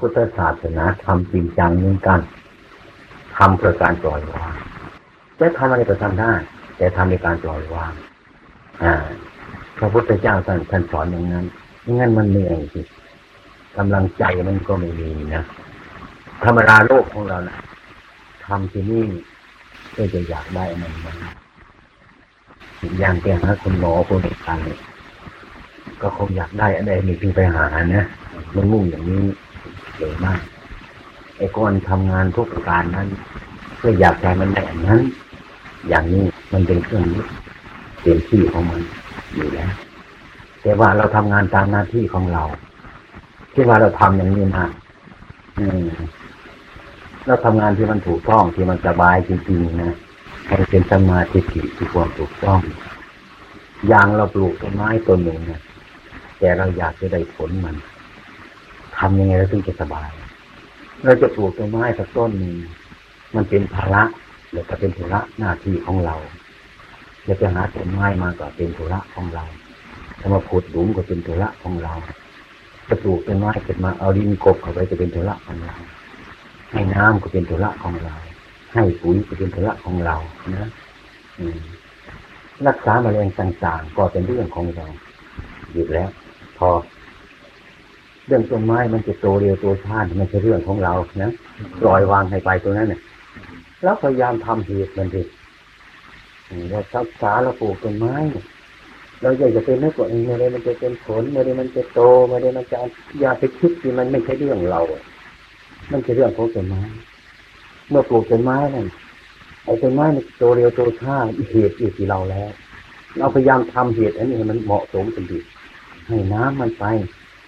พุทธศาสนาทำจริงจังเหมือนกันทำเพื่อการปล่อยวางจะทำอะไรก็ทำได้ แต่ทำในการปล่อยวางอ่าพระพุทธเจ้าท่านท่านสอนอย่างนั้นงั้นมันเหนื่อยสิกำลังใจมันก็ไม่มีนะธรรมดาโลกของเรานะทำที่นี่ก็จะอยากได้มันมันอย่างแกหาคุณหมอคนต่างก็คงอยากได้อะไรมีเพียงไปหานะมันมุ่งอย่างนี้ เยอะมากไอ้คนทำงานทุกประการนั้นเพื่ออยากได้มันแบบนั้น อย่างนี้มันเป็นเครื่องยึดเต็มที่ของมันอยู่แล้วแต่ว่าเราทำงานตามหน้าที่ของเราที่ว่าเราทำอย่างนี้นะอืมเราทำงานที่มันถูกต้องที่มันสบายจริงๆนะให้เป็นสมาธิที่ความถูกต้อง อย่างเราปลูกต้นไม้ต้นหนึ่งเนี่ยแต่เราอยากจะได้ผลมัน ทำยังไงเราถึงจะสบาย เราจะปลูกต้นไม้สักต้นหนึ่งมันเป็นภาระหรือก็เป็นธุระหน้าที่ของเราจะไปหาต้นไม้มาก็เป็นธุระของเราถ้ามาขุดหลุมก็เป็นธุระของเรา จะปลูกต้นไม้เกิดมาเอาดินกบเข้าไปก็เป็นธุระของเรา ให้น้ำก็เป็นธุระของเรา ให้ปุ๋ยก็เป็นธุระของเรานะอืรักษาแมลงต่างๆ ก็เป็นเรื่องของเราหยุดแล้ว พอ เรื่องต้นไม้มันจะโตเร็วโตช้ามันจะเรื่องของเรานะปล่อยวางให้ไปตัวนั้นเนี่ยแล้วพยายามทำเหตุมันดิเรารักษาเราปลูกต้นไม้เราอยากจะเป็นนักกว่าเองเมื่อไรมันจะเป็นผลเมื่อไรมันจะโตเมื่อไรมันจะอย่าไปคิดที่มันไม่ใช่เรื่องเรา มันคือเรื่องของต้นไม้ เมื่อปลูกต้นไม้นั่นไอ้ต้นไม้มันโตเร็วโตช้าเหตุอยู่ที่เราแล้ว เราพยายามทำเหตุอันนี้มันเหมาะสมกันดีให้น้ำมันไป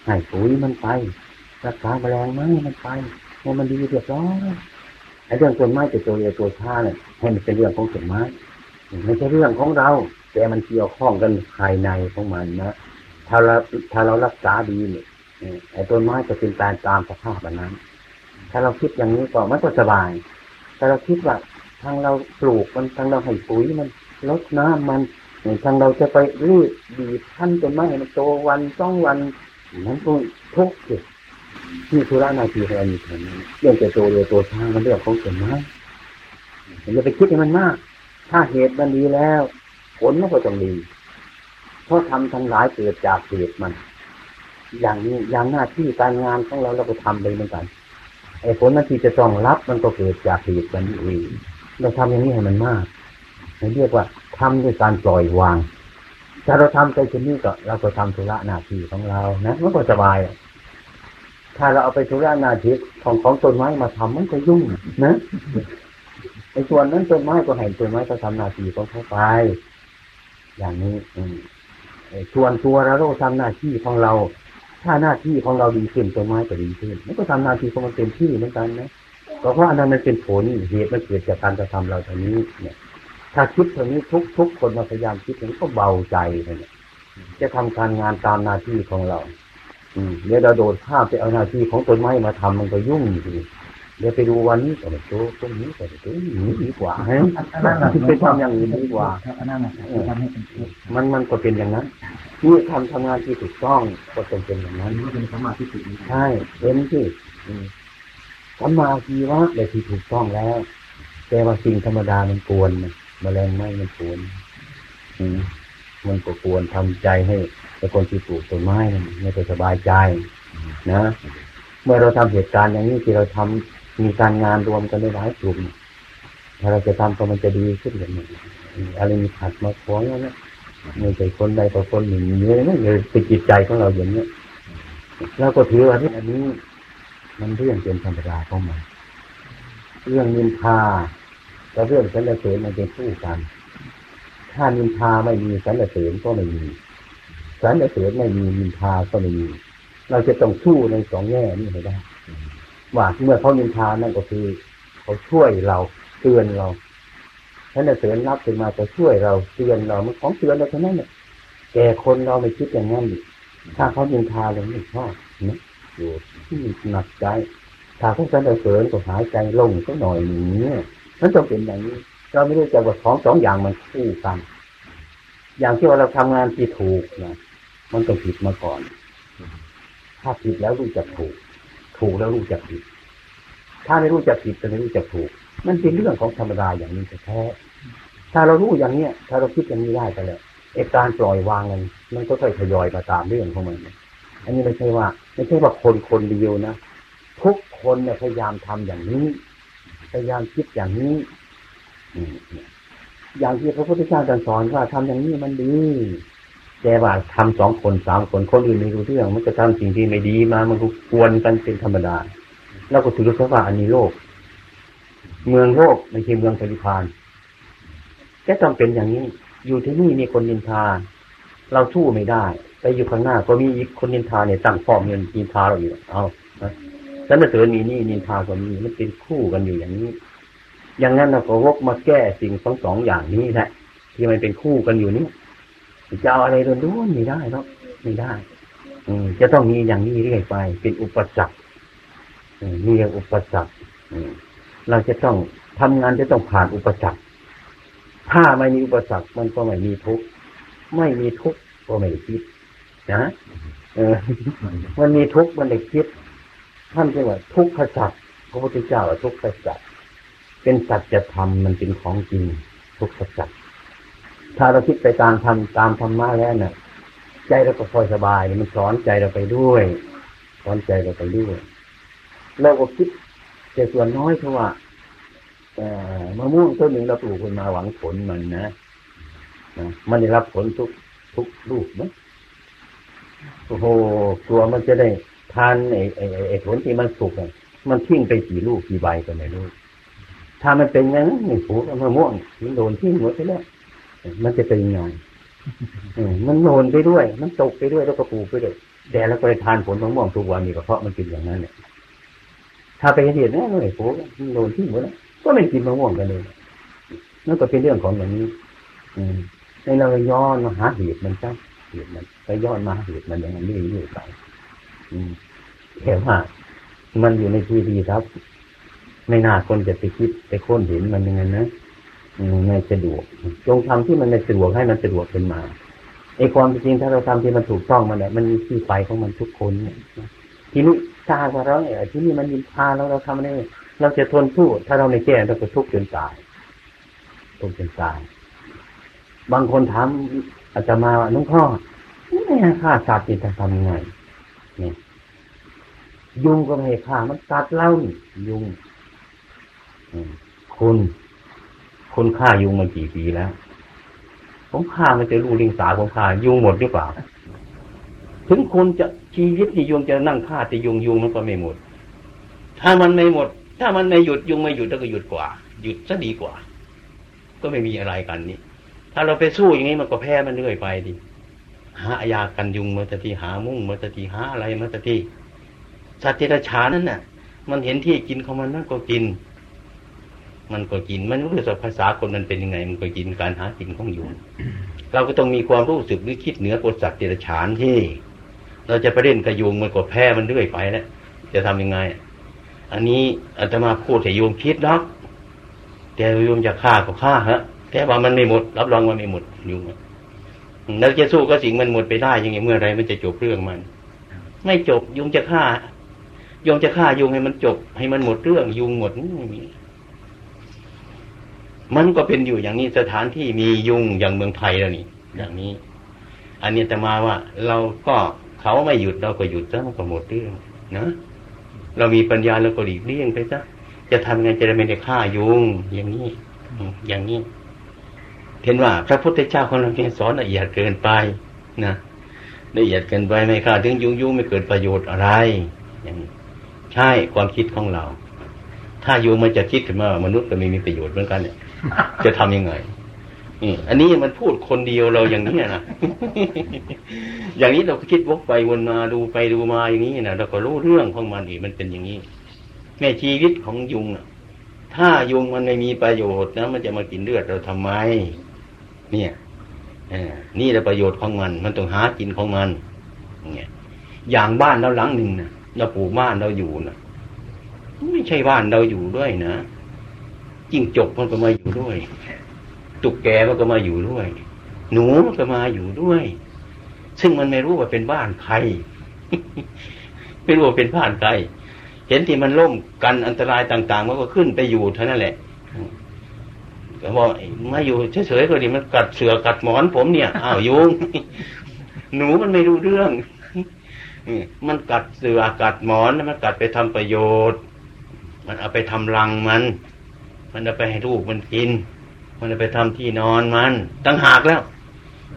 ให้ปุ๋ยมันไปรักษาแมลงไม้มันไปให้มันดีเรียบร้อยไอ้เรื่องต้นไม้จะโตเร็วโตช้าเนี่ยให้มันเป็นเรื่องของต้นไม้ไม่ใช่เรื่องของเรา แต่มันเกี่ยวข้องกันภายในของมันนะถ้าเราถ้าเรารักษาดีเนี่ยไอ้ต้นไม้จะเป็นการตามสภาพแบบนั้น ถ้าเราคิดอย่างนี้ก็มันก็สบายถ้าเราคิดว่าทางเราปลูกมันทางเราให้ปุ๋ยมันลดน้ำมันทางเราจะไปรีดดีท่านต้นไม้มันโตวันสองวัน นั้นก็ทุกข์สินี่ธุระนาทีองเราอยู่ตรงนี้เรื่องจะโตเรือโตช้ามันเรื่องของต้นไม้อย่าไปคิดให้มันมาก ถ้าเหตุมันดีแล้ว ผลมันก็ต้องดีเพราะทำทั้งหลายเกิดจากเหตุมัน อย่างนี้อย่างหน้าที่การงานของเราเราก็ทำเลยเหมือนกันไอ้ผลนั้นที่จะต้องรับมันก็เกิดจากเหตุมันเองเราทำอย่างนี้ให้มันมากเราเรียกว่าทำด้วยการปล่อยวาง ถ้าเราทำใจเช่นนี้ก็เราก็ทำธุระหน้าที่ของเรานะมันก็สบาย ถ้าเราเอาไปธุระหน้าที่ของของต้นไม้มาทำมันก็ยุ่งนะในส่วนนั้นต้นไม้ก็เห็นต้นไม้ก็ทำหน้าที่ของเขาไป อย่างนี้ อืส่วนตัวเราเราทำหน้าที่ของเรา ถ้าหน้าที่ของเราดีขึ้นต้นไม้ก็ดีขึ้นมันก็ทำหน้าที่ของมันเต็มที่เหมือนกันนะก็เพราะอันนั้นมันเป็นผลเหตุมันเกิดจากการกระทำเราตรงนี้เนี่ย ถ้าคิดตรงนี้ทุกทุกคนมาพยายามคิดอย่างนี้ก็เบาใจเลยจะทำการงานตามหน้าที่ของเรา อืมเดี๋ยวเราโดดข้ามไปเอาหน้าที่ของต้นไม้มาทำมันก็ยุ่งทีเดี๋ยวไปดูวันนี้ก็ไม่โตตรงนี้ก็ไม่โตนี้ดีกว่าฮะไปทำอย่างนี้ดีกว่ามันมันก็เป็นอย่างนั้นนี่ทำทำงานที่ถูกต้องก็ต้องเป็นอย่างนั้นเป็นสมาธิใช่เป็นที่สัมมาชีวะเลยที่ถูกต้องแล้ว แต่ว่าสิ่งธรรมดามันกวน มแมลงไหมมันกวนมันก็ควรทำใจให้แต่คนที่ปลูกต้นไม้มันไม่ได้สบายใจ นะ เมื่อเราทำเหตุการณ์อย่างนี้ที่เราทำมีการงานรวมกันได้หลายกลุ่มถ้าเราจะทำก็มันจะดีขึ้นอย่างนี้อะไรมีขัดมาฟ้องแล้วนะไม่ใช่คนใดต่อคนหนึ่งเนี้ยนะเลยเป็นจิตใจของเราอย่างเนี้ยแล้วก็ถือว่าที่อันนี้ มันเรื่องเป็นธรรมดาของมันเรื่องนินทา กับเรื่องสรรเสริญมันเป็นคู่กัน ถ้านินทาไม่มีสรรเสริญก็ไม่มีสรรเสริญไม่มีนินทาก็ไม่มี เราจะต้องสู้ในสองแง่นี้ให้ได้ว่าเมื่อเขานินทานั่นก็คือ เขาช่วยเราเตือนเราสรรเสริญรับขึ้นมาจะช่วยเราเตือนเรามันของเตือนเราเท่านั้นเนี่ยแกคนเราไม่คิดอย่างนั้นถ้าเขานินทาเราไม่ชอบนะอยู่ที่หนักใจถ้าเขาสรรเสริญก็หายใจลงก็หน่อยหนึ่งเนี่ย มันต้องเป็นอย่างนี้ เราไม่รู้จักว่าของสองอย่างมันคู่กัน อย่างที่ว่าเราทำงานที่ถูกนะมันต้องผิดมาก่อน ถ้าผิดแล้วรู้จักถูก ถูกแล้วรู้จักผิด ถ้าไม่รู้จักผิดจะไม่รู้จักถูก มันเป็นเรื่องของธรรมดาอย่างนี้แท้ถ้าเรารู้อย่างเนี้ย ถ้าเราคิดอย่างนี้ได้ก็แล้วไอ้การปล่อยวางมันมันก็ค่อยทยอยมาตามเรื่องของมัน อันนี้ไม่ใช่ว่า ไม่ใช่ว่าคนคนเดียวนะทุกคนเนี่ยพยายามทำอย่างนี้ พยายามคิดอย่างนี้อย่างที่พระพุทธเจ้าสอนว่าทำอย่างนี้มันดีแต่ว่าทำสองคนสามคนคนอื่นไม่รู้เรื่อง มันจะทำสิ่งที่ไม่ดีมามันก็กวนกันเป็นธรรมดาเราก็ถือว่าอันนี้โลก เมืองโลกไม่ใช่เมืองปริพานจะต้องเป็นอย่างนี้ อยู่ที่นี่มีคนนินทาเราสู้ไม่ได้ ไปอยู่ข้างหน้า ก็มีอีกคนนินทาเนี่ยตั้งฟอมเงินนินทาเราอยู่เอา ฉันมาเสริญมีนี่นินทาคนนี้มันเป็นคู่กันอยู่อย่างนี้ อย่างนั้นเราก็วกมาแก้สิ่งสองสองอย่างนี้แหละที่มันเป็นคู่กันอยู่นี้จะเอาอะไรโดนๆไม่ได้เนาะไม่ได้ อืจะต้องมีอย่างนี้เรื่อยไป เป็นอุปสรรคมีอย่างอุปสรรคเราจะต้องทำงานจะต้องผ่านอุปสรรค ถ้าไม่มีอุปสรรคมันก็ไม่มีทุกข์ไม่มีทุกข์ก็ไม่คิดนะเออมันมีทุกข์มันได้คิด ท่านเรียกว่าทุกขสัจพระพุทธเจ้าทุกขสัจเป็นสัจธรรมมันเป็นของจริงทุกขสัจถ้าเราคิดไปตามทำตามธรรมะแล้วเนี่ยใจเราก็คอยสบายมันสอนใจเราไปด้วยสอนใจเราไปด้วยเราก็คิดแต่ส่วนน้อยเพราะว่ามะม่วงต้นหนึ่งเราปลูกขึ้นมาหวังผลมันนะมันได้รับผลทุกทุกลูกนะโอ้โหตัวมันจะได้ ทานไอ้ไอ้ไอ้ผลที่มันสุกเนี่ยมันทิ้งไปกี่ลูกกี่ใบก็ไม่รู้ถ้ามันเป็นอย่างนั้นปลูกมะม่วงมันโดนทิ้งหมดไปแล้วมันจะเป็นยังไงมันโนนไปด้วย มันตกไปด้วยแล้วก็ปลูกไปด้วยแต่แล้วก็ไปทานผลมะม่วงทุกวันนี่ก็เพราะมันเป็นอย่างนั้นเนี่ยถ้าไปเห็นเนี่ยหน่อยปลูกมันโนนที่หมดแล้วก็ไม่กินมะม่วงกันเลยนั่นก็เป็นเรื่องของอย่างนี้ อืมในเราย้อนมาหาเหตุมันจ้าเหตุมันไปย้อนมาเหตุมันอย่างนั้เรื่อยๆไป แต่ว่ามันอยู่ในที่ดีครับ ไม่น่าคนจะไปคิดไปค้นเห็นมันยังไงนะไม่สะดวก จงทำที่มันไม่สะดวกให้มันสะดวกขึ้นมาไอ้ความจริงถ้าเราทำที่มันถูกต้องมันเนี่ยมันมีที่ไปของมันทุกคนเนี่ยทีนี้ถ้าว่าเราเนี่ยที่นี่มันยินพาเราเราทำอะไรเราจะทนสู้ถ้าเราไม่แก้เราก็ทุกข์จนตายทุกข์จนตาย บางคนถามอาจจะมาว่าน้องพ่อไม่ฆ่าสัตว์จะทำยังไง เนี่ยยุงก็ไม่ฆ่ามันตัดเล่ายุงคุณคนฆ่ายุงมากี่ปีแล้ว ผมฆ่ามันจะรู้ลิงสาผมฆ่ายุงหมดหรือเปล่า ถึงคนจะชีวิตที่ยุงจะนั่งฆ่าแต่ยุงยุงมันก็ไม่หมด ถ้ามันไม่หมด ถ้ามันไม่หยุดยุงไม่หยุดแล้วก็หยุดกว่า หยุดซะดีกว่า ก็ไม่มีอะไรกันนี่ถ้าเราไปสู้อย่างนี้มันก็แพ้มันเรื่อยไปดิ หาอยากันยุงมาตะทีหามุ้งมาตะทีหาอะไรมาตะทีสัตว์เดรัจฉานั่นน่ะ มันเห็นที่กินของมันนั่นก็กิน มันก็กิน มันรู้สึกภาษาคนมันเป็นยังไง มันก็กินการหากินของยู่เราก็ต้องมีความรู้สึกหรือคิดเหนือกฎสัตว์เดรัจฉานที่ เราจะไปเล่นกระยุงมันก็แพ้มันเรื่อยไปแล้วจะทำยังไง อันนี้อาตมาพูดแต่โยมคิดนะแต่โยมจะฆ่าก็ฆ่าฮะแต่ว่ามันไม่หมด รับรองว่าไม่หมดยุง แล้วจะสู้ก็สิ่งมันหมดไปได้ยังไงเมื่อไรมันจะจบเรื่องมัน ไม่จบยุงจะฆ่ายุงจะฆ่ายุงให้มันจบ ให้มันหมดเรื่อง ยุงหมดม่มีมันก็เป็นอยู่อย่างนี้สถานที่มียุงอย่างเมืองไทยแล้วนี่อย่างนี้ อันนี้แต่มาว่า เราก็เขาไม่หยุดเราก็หยุดซะมันก็หมดเรื่องนะเรามีปัญญาเราก็หลีกเลี่ยงไปซะจะทำไงจะได้ไม่ได้ฆ่ายุงอย่างนี้อย่างนี้ เห็นว่าพระพุทธเจ้าของเราเนี่ยสอนละเอียดเกินไปนะละเอียดเกินไปไม่ฆ่าถึงยุ่งยุ่งไม่เกิดประโยชน์อะไร อย่างนี้ใช่ความคิดของเรา ถ้ายุงมันจะคิดขึ้นมามนุษย์ก็ไม่มีประโยชน์เหมือนกันเนี่ยจะทํำยังไงนี่อันนี้มันพูดคนเดียวเราอย่างนี้นะ อย่างนี้เราคิดวกไปวนมาดูไปดูมาอย่างนี้นะเราก็รู้เรื่องของมันอีกมันเป็นอย่างนี้แม่ชีวิตของยุงถ้ายุงมันไม่มีประโยชน์นะมันจะมากินเลือดเราทำไม เนี่ยนี่แหละประโยชน์ของมัน มันต้องหากินของมันเนี่ยอย่างบ้านเราหลังหนึ่งนะเราปลูกบ้านเราอยู่นะไม่ใช่บ้านเราอยู่ด้วยนะจิ้งจกมันก็มาอยู่ด้วย ตุกแกมันก็มาอยู่ด้วย หนูมันก็มาอยู่ด้วย ซึ่งมันไม่รู้ว่าเป็นบ้านใครไม่รู้ว่าเป็นบ้านใครเห็นที่มันล่มกันอันตรายต่าง ๆ มันก็ขึ้นไปอยู่เท่านั้นแหละ ก็บอกมาอยู่เฉยๆก็ดีมันกัดเสือกัดหมอนผมเนี่ยอ้าวยุงหนูมันไม่รู้เรื่องมันกัดเสือกัดหมอนมันกัดไปทำประโยชน์ มันเอาไปทำรังมัน มันเอาไปให้ลูกมันกิน มันเอาไปทำที่นอนมันตั้งหากแล้ว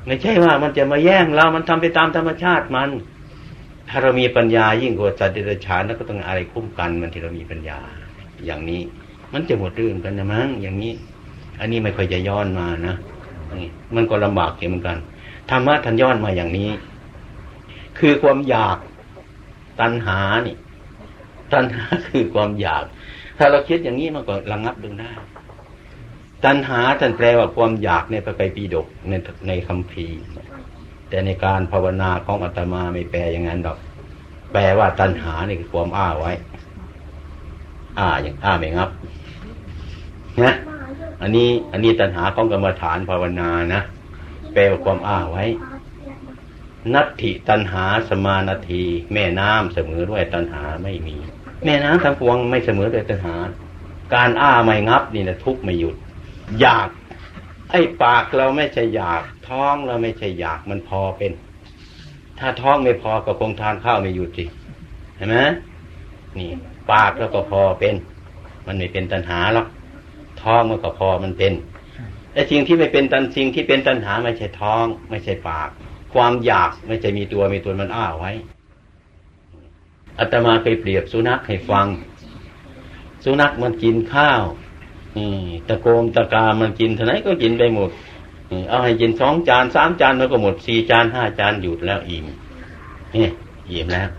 ไม่ใช่ว่ามันจะมาแย่งเรา มันทำไปตามธรรมชาติมัน ถ้าเรามีปัญญายิ่งกว่าจัตเดรัจฉานแล้วก็ต้องอะไรคุ้มกันมันที่เรามีปัญญา อย่างนี้ มันจะหมดเรื่องกันนะมั้งอย่างนี้ อันนี้ไม่ค่อยจะย้อนมานะมันก็ลำบากเหมือนกันธรรมะท่านย้อนมาอย่างนี้ คือความอยากตัณหานี่ ตัณหาคือความอยาก ถ้าเราคิดอย่างนี้มันก็ระงับลงได้ตัณหาท่านแปลว่าความอยากในพระไตรปิฎกในในคำพีแต่ในการภาวนาของอาตมาไม่แปลอย่างนั้นดอก แปลว่าตัณหานี่คือความอ้าไว้ อ้าอย่างอ้าไม่งับนะ อันนี้อันนี้ตัณหาของกรรมฐานภาวนานะแปลความอ้าไว้ นัตถิตันหาสมานาที แม่น้ำเสมอด้วยตันหาไม่มี แม่น้ำทั้งปวงไม่เสมอด้วยตันหา การอ้าไม่งับนี่นะทุกไม่หยุด อยาก ไอ้ปากเราไม่ใช่อยาก ท้องเราไม่ใช่อยากมันพอเป็น ถ้าท้องไม่พอก็คงทานข้าวไม่หยุดสิเห็นไหมนี่ ปากเราก็พอเป็น มันไม่เป็นตันหาหรอก ท้องมันก็พอมันเป็นแต่สิ่งที่ไม่เป็นตันสิ่งที่เป็นตันหาไม่ใช่ท้อง ไม่ใช่ปาก ความอยากไม่ใช่มีตัวมีตนมันอ้าไว้อาตมาเคยเปรียบสุนัขให้ฟัง สุนัขมันกินข้าวนี่ตะโกมตะกามันกินเท่าไหร่ก็กินไปหมดเอาให้กินสองจานสามจานมันก็หมดสี่จานห้าจานหยุดแล้วอิ่มนี่อิ่มแล้ว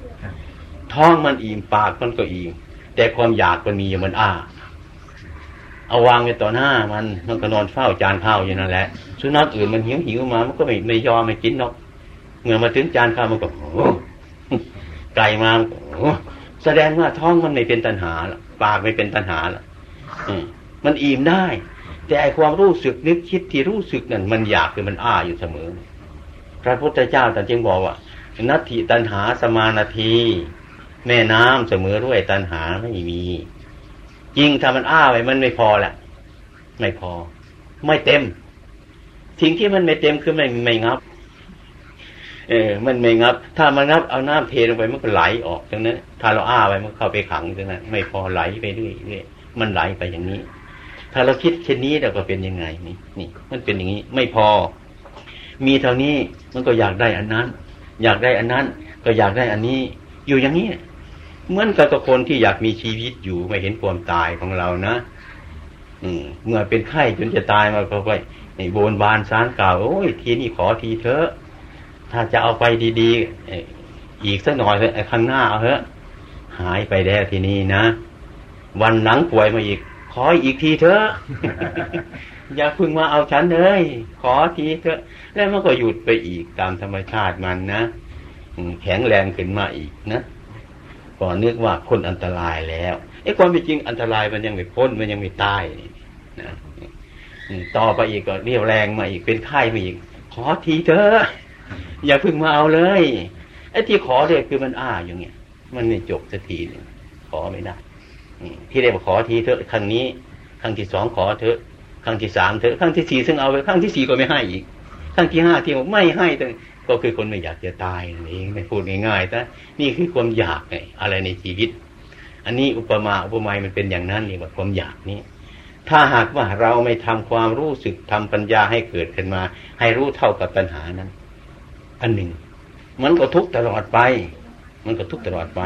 ท้องมันอิ่มปากมันก็อิ่มแต่ความอยากมันมีอยู่มันอ้า เอาวางไว้ต่อหน้ามัน มันก็นอนเฝ้าจานข้าวอยู่นั่นแหละสุนัขอื่นมันหิวหิวมามันก็ไม่ไม่ยอมไม่กินหรอกเมื่อมาถึงจานข้าวมันก็โอ้ไก่มาแสดงว่าท้องมันไม่เป็นตัณหาละปากไม่เป็นตัณหาละมันอิ่มได้ แต่ไอความรู้สึกนึกคิดที่รู้สึกนั่นมันอยากคือมันอ้าอยู่เสมอ พระพุทธเจ้าแต่จึงบอกว่านัตถิตัณหาสมานาทีแม่น้ำเสมอด้วยตัณหาไม่มี จริงถ้ามันอ้าไปมันไม่พอแหละไม่พอ ไม่เต็มทิ้งที่มันไม่เต็มคือไม่ไม่งับ เออ มันไม่งับ ถ้ามันงับเอาน้ำเทลงไปมันก็ไหลออกตรงนั้นถ้าเราอ้าไว้มันเข้าไปขังตรงนั้นไม่พอไหลไปเรื่อยๆมันไหลไปอย่างนี้ ถ้าเราคิดเช่นนี้เราก็เป็นยังไงนี่นี่ มันเป็นอย่างนี้ ไม่พอ มีเท่านี้มันก็อยากได้อันนั้น อยากได้อันนั้น ก็อยากได้อันนี้ อยู่อย่างนี้ เหมือนกับคนที่อยากมีชีวิตอยู่ไม่เห็นความตายของเรานะอืมเมื่อเป็นไข้จนจะตายมาก็ไปโบนบานสารกล่าวโอ้ยทีนี้ขอทีเถอะถ้าจะเอาไปดีๆอีกสักหน่อยเลยข้างหน้าเอาเถอะ หายไปแล้วทีนี้นะ วันหลังป่วยมาอีก ขออีกทีเถอะอย่าพึ่งมาเอาฉันเลยขอทีเถอะ แล้วมันก็หยุดไปอีกตามธรรมชาติมันนะแข็งแรงขึ้นมาอีกนะ ก่อนนึกว่าคนอันตรายแล้วไอ้ความเป็นจริงอันตรายมันยังไม่พ้นมันยังไม่ตายนะต่อไปอีกก็เรียวแรงมาอีกเป็นไข้มาอีก ขอทีเถอะอย่าพึ่งมาเอาเลยไอ้ที่ขอเนี่ยคือมันอ้าอย่างเงี้ย มันไม่จบสักทีนึงขอไม่ได้ที่ได้บอกขอทีเถอะครั้งนี้ ครั้งที่สองขอเถอะ ครั้งที่สามเถอะครั้งที่สี่ซึ่งเอาไปครั้งที่สี่ก็ไม่ให้อีกครั้งที่ห้าที่ไม่ให้แต่ ก็คือคนไม่อยากจะตายนั่นเองไม่พูดง่ายๆแต่นี่คือความอยากไงอะไรในชีวิต อันนี้อุปมาอุปไมยมันเป็นอย่างนั้นนี่ว่าความอยากนี้ ถ้าหากว่าเราไม่ทำความรู้สึกทำปัญญาให้เกิดขึ้นมา ให้รู้เท่ากับปัญหานั้น อันหนึ่ง มันก็ทุกตลอดไป มันก็ทุกตลอดไป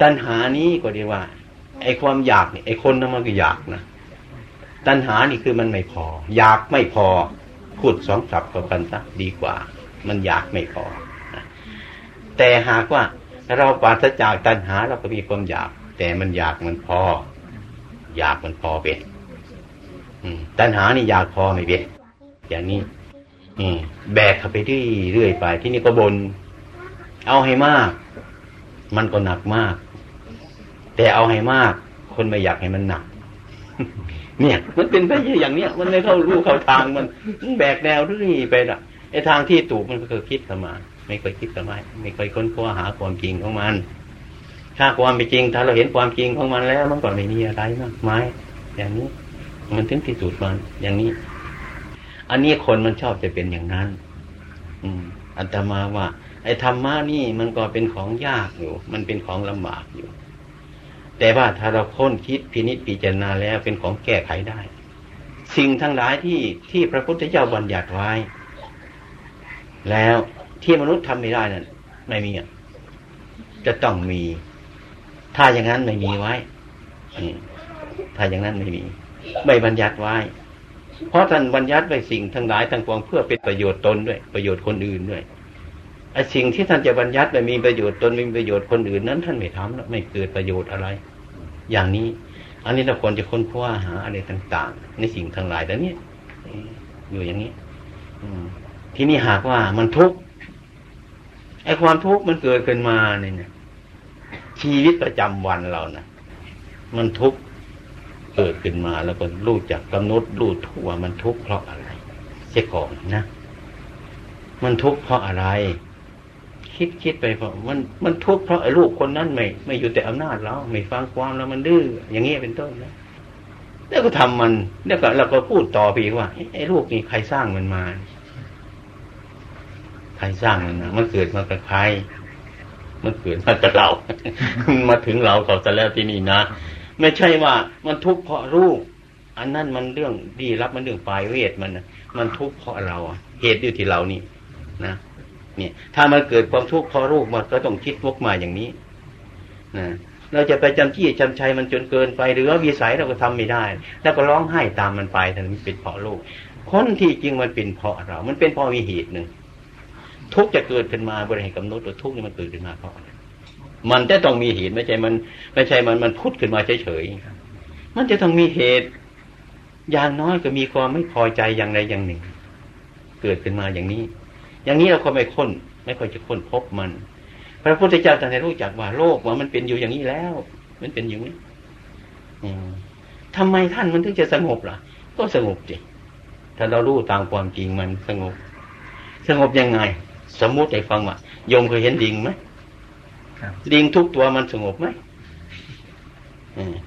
ตัณหานี้ก็เรียกว่า ไอ้ความอยากนี่ไอ้คนนั้นมันก็อยากนะตัณหานี่คือมันไม่พอ อยากไม่พอพูดสองสับกับกันซะดีกว่า มันอยากไม่พอ แต่หากว่าเราปราศจากตัณหาเราก็มีความอยาก แต่มันอยากมันพอ อยากมันพอเป็นตัณหานี่อยากพอไม่เป็นอย่างนี้แบกเข้าไปเรื่อยๆไป ที่นี่ก็บน เอาให้มาก มันก็หนักมาก แต่เอาให้มาก คนไม่อยากให้มันหนักเนี่ย มันเป็นไปอย่างเนี้ย มันไม่เข้ารู้เข้าทางมันแบกแนวเรื่อยไปละ ไอ้ทางที่ถูกมันก็คือคิดเข้ามา ไม่เคยคิดเข้ามาไม่เคยค้นคว้าหาความจริงของมัน ถ้าความเป็นจริง ถ้าเราเห็นความจริงของมันแล้ว มันก็ไม่มีอะไรมากมายอย่างนี้ มันถึงที่สุดมัน อย่างนี้ อันนี้คนมันชอบจะเป็นอย่างนั้น อืมอัตมาว่า ไอ้ธรรมะนี่มันก็เป็นของยากอยู่ มันเป็นของลำบากอยู่ แต่ว่าถ้าเราค้นคิดพินิจพิจารณาแล้วเป็นของแก้ไขได้ สิ่งทั้งหลายที่ที่พระพุทธเจ้าบัญญัติไว้ แล้วที่มนุษย์ทำไม่ได้นั่นไม่มีอะจะต้องมี ถ้าอย่างนั้นไม่มีไว้ถ้าอย่างนั้นไม่มี ไม่บัญญัติไว้ เพราะท่านบัญญัติไว้สิ่งทั้งหลายทั้งปวงเพื่อเป็นประโยชน์ตนด้วย ประโยชน์คนอื่นด้วยไอ้สิ่งที่ท่านจะบัญญัติไม่มีประโยชน์ตนมีประโยชน์คนอื่นนั้น ท่านไม่ทำแล้วไม่เกิดประโยชน์อะไร อย่างนี้ อันนี้เราควรจะค้นคว้าหาอะไรต่าง ๆ ในสิ่งทั้งหลายแต่นี้อยู่อย่างนี้ อื ที่นี่หากว่ามันทุกข์ไอ้ความทุกข์มันเกิดขึ้นมาเนี่ยชีวิตประจำวันเรานะมันทุกข์เกิดขึ้นมา แล้วก็รู้จักกำหนดรู้ทุกว่ามันทุกข์เพราะอะไรเสียก่อนนะมันทุกข์เพราะอะไร คิดคิดไปเพราะมันมันทุกข์เพราะไอ้ลูกคนนั้นไม่ ไม่อยู่แต่อำนาจเราไม่ฟังความแล้วมันดื้ออย่างนี้ยเป็นต้นนะแล้วก็ทำมันแล้วก็เราก็พูดต่อไปว่าไอ้ลูกนี่ใครสร้างมันมา ใครสร้างมันนะมันเกิดมากับใครมันเกิดมาจากเรา มาถึงเราเขาจะแล้วที่นี่นะ ไม่ใช่ว่ามันทุกข์เพราะรูป อันนั้นมันเรื่องดีรับมันเรื่องปลายเวทมันนะมันทุกข์เพราะเราเหตุอยู่ที่เรานี่นะเนี่ย ถ้ามันเกิดความทุกข์เพราะรูปมันก็ต้องคิดวกมาอย่างนี้นะเราจะไปจำที่จำชัยมันจนเกินไป หรือว่าวิสัยเราก็ทำไม่ได้ แล้วก็ร้องไห้ตามมันไปแต่มันเป็นเพราะลูกคนที่จริงมันเป็นเพราะเรา มันเป็นเพราะมีเหตุหนึ่ง ทุกจะเกิดขึ้นมาบริหารกำหนดตัวทุกนี่มันเกิดขึ้นมาเพราะอะไรมันจะต้องมีเหตุไม่ใช่มัน ไม่ใช่มันมันพุดขึ้นมาเฉยๆมันจะต้องมีเหตุ อย่างน้อยก็มีความไม่พอใจอย่างใดอย่างหนึ่ง เกิดขึ้นมาอย่างนี้ อย่างนี้เราก็ไม่ค้น ไม่ค่อยจะค้นพบมัน พระพุทธเจ้าท่านให้รู้จักว่าโลกว่ามันเป็นอยู่อย่างนี้แล้ว มันเป็นอย่างนี้ทำไมท่านมันถึงจะสงบล่ะ ก็สงบจิถ้าเรารู้ตามความจริงมันสงบ สงบยังไง สมมุติให้ฟังว่าโยมเคยเห็นลิงไหมลิงทุกตัวมันสงบไหม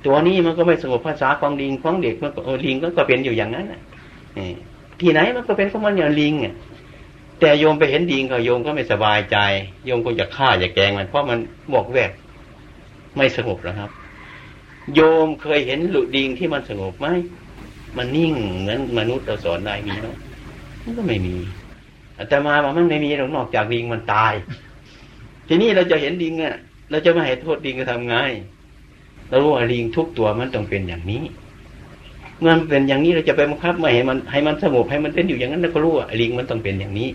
ตัวนี้มันก็ไม่สงบภาษาของลิงของเด็กมันก็ลิงก็เป็นอยู่อย่างนั้นที่ไหนมันก็เป็นของมันอย่างลิงอะแต่โยมไปเห็นลิงก็โยมก็ไม่สบายใจ โยมก็อยากฆ่าอยากแกงมัน เพราะมันบอกแวกไม่สงบแล้วครับ โยมเคยเห็นหลุดิงที่มันสงบไหมมันนิ่งเหมือนมนุษย์เราสอนได้มีไหมมันก็ไม่มี แต่มาว่ามันไม่มีหรอกนอกจากลิงมันตาย ทีนี้เราจะเห็นลิงอะ เราจะม่ให้โทษลิงจะทำไงเรารู้ว่าลิงทุกตัวมันต้องเป็นอย่างนี้ เมื่อมันเป็นอย่างนี้เราจะไปบังคับไม่ให้มันให้มันสงบให้มันเป็นอยู่อย่างนั้นเราก็รู้ว่าลิงมันต้องเป็นอย่างนี้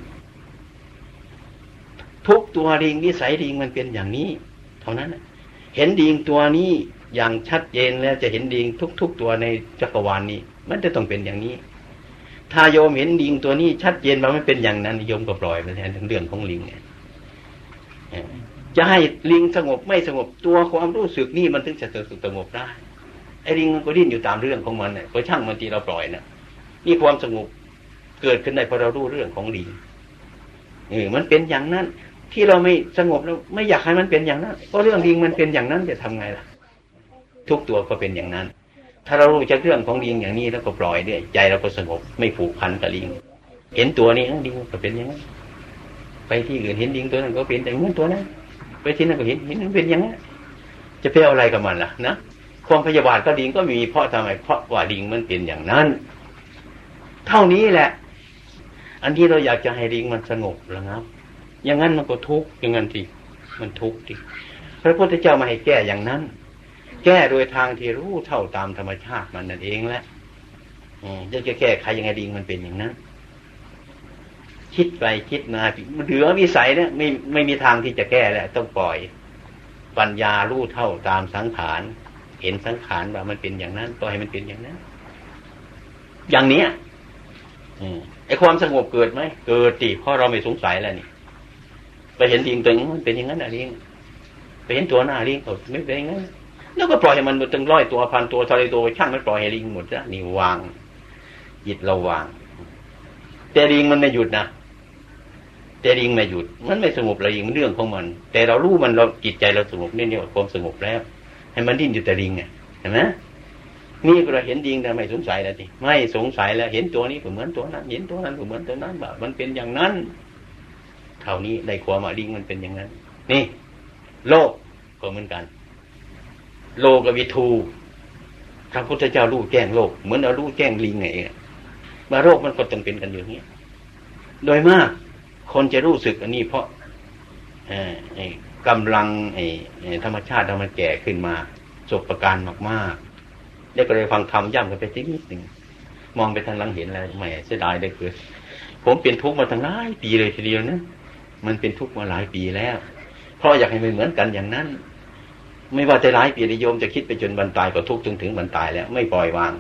ทุกตัวลิงนิสัยลิงมันเป็นอย่างนี้ เท่านั้นเห็นลิงตัวนี้อย่างชัดเจนแล้วจะเห็นลิงทุก ๆ ตัวในจักรวาลนี้ มันจะต้องเป็นอย่างนี้ ถ้าโยมเห็นลิงตัวนี้ชัดเจนว่าไม่เป็นอย่างนั้นโยมก็ปล่อยไปแทนเรื่องของลิงเนี่ยจะให้ลิงสงบไม่สงบตัวความรู้สึกนี่มันถึงจะสงบได้ไอ้ลิงมันก็ดิ้นอยู่ตามเรื่องของมันเนี่ยก็ช่างมันทีเราปล่อยนะนี่ความสงบเกิดขึ้นในพอเรารู้เรื่องของลิงเออมันเป็นอย่างนั้น ที่เราไม่สงบแล้วไม่อยากให้มันเป็นอย่างนั้นเพราะเรื่องลิงมันเป็นอย่างนั้นจะทำไงล่ะ ทุกตัวก็เป็นอย่างนั้น ถ้าเรารู้จักเรื่องของลิงอย่างนี้แล้วก็ปล่อยเนี่ยใจเราก็สงบไม่ผูกพันกับลิง เห็นตัวนี้ลิงก็เป็นอย่างนั้นไปที่อื่นเห็นลิงตัวนั้นก็เป็นอย่างนั้นตัวนั้นไปที่นั่นก็เห็นเห็นมันเป็นอย่างนั้นจะไปเอาอะไรกับมันล่ะนะความพยาบาทก็ลิงก็มีเพราะทำไมเพราะว่าลิงมันเป็นอย่างนั้น เท่านี้แหละ อันที่เราอยากจะให้ลิงมันสงบแล้วครับ อย่างนั้นมันก็ทุกข์อย่างนั้นทีมันทุกข์ทีพระพุทธเจ้ามาให้แก้อย่างนั้น แก้โดยทางที่รู้เท่าตามธรรมชาติมันนั่นเองแหละจะจะแก้ไขยังไงดีมันเป็นอย่างนั้น คิดไปคิดมาเหลือวิสัยเนี่ยไม่ไม่มีทางที่จะแก้แล้วต้องปล่อย ปัญญารู้เท่าตามสังขาร เห็นสังขารว่ามันเป็นอย่างนั้นปล่อยให้มันเป็นอย่างนั้น อย่างเนี้ยไอ้ความสงบเกิดไหมเกิดติเพราะเราไม่สงสัยแล้วนี่ไปเห็นลิงตัวนี้มันเป็นอย่างนั้นอะลิงไปเห็นตัวหน้าลิงไม่เป็นอย่างนั้น แล้วก็ปล่อยให้มันตึงร้อยตัวพันตัวทะเลตัวช่างไม่ปล่อยให้ลิงหมดนะนี่วางจิตเราวางแต่ลิงมันไม่หยุดนะแต่ลิงไม่หยุด มันไม่สงบเลยลิงเรื่องของมัน แต่เรารู้มันเราจิตใจเราสงบนี่เนี่ยความสงบแล้ว ให้มันดิ้นอยู่แต่ลิงไงเห็นไหมนี่เราเห็นลิงแต่ไม่สงสัยแล้วทีไม่สงสัยแล้วเห็นตัวนี้ก็เหมือนตัวนั้น เห็นตัวนั้นก็เหมือนตัวนั้นแบบมันเป็นอย่างนั้น เท่านี้ได้ความว่าลิงมันเป็นอย่างนั้น นี่ โลกก็เหมือนกัน โลกวิทูพระพุทธเจ้ารู้แจ้งโลก เหมือนเรารู้แจ้งลิงไงมาโรคมันก็ต้องเป็นกันอย่างนี้ โดยมาก คนจะรู้สึกอันนี้เพราะกำลังธรรมชาติมันแก่ขึ้นมาจบประการมากๆได้ก็เลยฟังธรรมย่ำกันไปทีนิดหนึ่งมองไปทางหลังเห็นแล้วแหมเสียดายได้เกิดผมเป็นทุกข์มาตั้งหลายปีเลยทีเดียวนะมันเป็นทุกข์มาหลายปีแล้ว เพราะอยากให้มันเหมือนกันอย่างนั้น ไม่ว่าจะหลายปีนิยมจะคิดไปจนบรรตายก็ทุกข์จนถึงบรรตายแล้ว ไม่ปล่อยวาง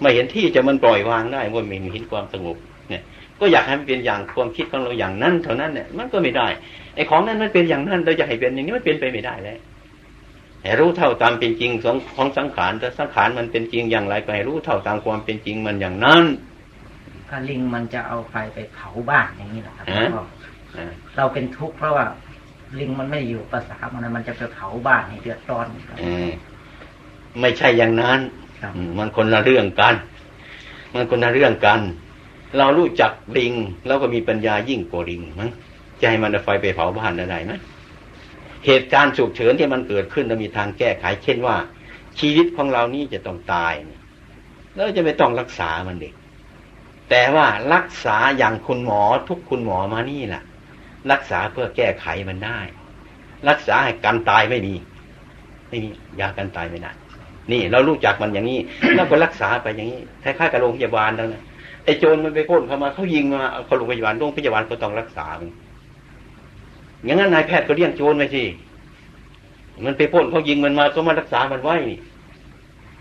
ไม่เห็นที่จะมันปล่อยวางได้ว่าไม่มีเห็นความสงบเนี่ย ก็อยากให้มันเป็นอย่างความคิดของเราอย่างนั้นเท่านั้นเนี่ยมันก็ไม่ได้ไอ้ของนั้นมันเป็นอย่างนั้นเราจะให้เป็นอย่างนี้มันเป็นไปไม่ได้แล้วให้รู้เท่าตามเป็นจริงของของสังขารแต่สังขารมันเป็นจริงอย่างไรก็ให้รู้เท่าตามความเป็นจริงมันอย่างนั้นถ้าลิงมันจะเอาไฟไปเผาบ้านอย่างนี้แหละครับเราเป็นทุกข์เพราะว่า ลิงมันไม่อยู่ภาษามันมันจะไปเผาบ้านให้เดือดร้อนไม่ใช่อย่างนั้นมันคนละเรื่องกัน มันคนละเรื่องกัน เรารู้จักลิงแล้วก็มีปัญญายิ่งกว่าลิงมั้งจะให้มันไฟไปเผาบ้านได้ไหมเหตุการณ์ฉุกเฉินที่มันเกิดขึ้นเรามีทางแก้ไข เช่นว่า ชีวิตของเรานี่จะต้องตายแล้วจะไม่ต้องรักษามันเด็กแต่ว่ารักษาอย่างคุณหมอทุกคุณหมอมานี่แหละ รักษาเพื่อแก้ไขมันได้ รักษาให้การตายไม่มีไม่มียาการตายไม่ได้ นี่เรารู้จักมันอย่างนี้แล้วก็รักษาไปอย่างนี้คล้ายๆกับโรงพยาบาลแล้วนะไอ้โจรมันไปพ้นเข้ามาเขายิงมาเขาโรงพยาบาลโรงพยาบาลก็ต้องรักษาอย่างนั้นนายแพทย์ก็เลี้ยงโจรไปสิมันไปพ้นเขายิงมันมาก็มารักษามันไว้นี่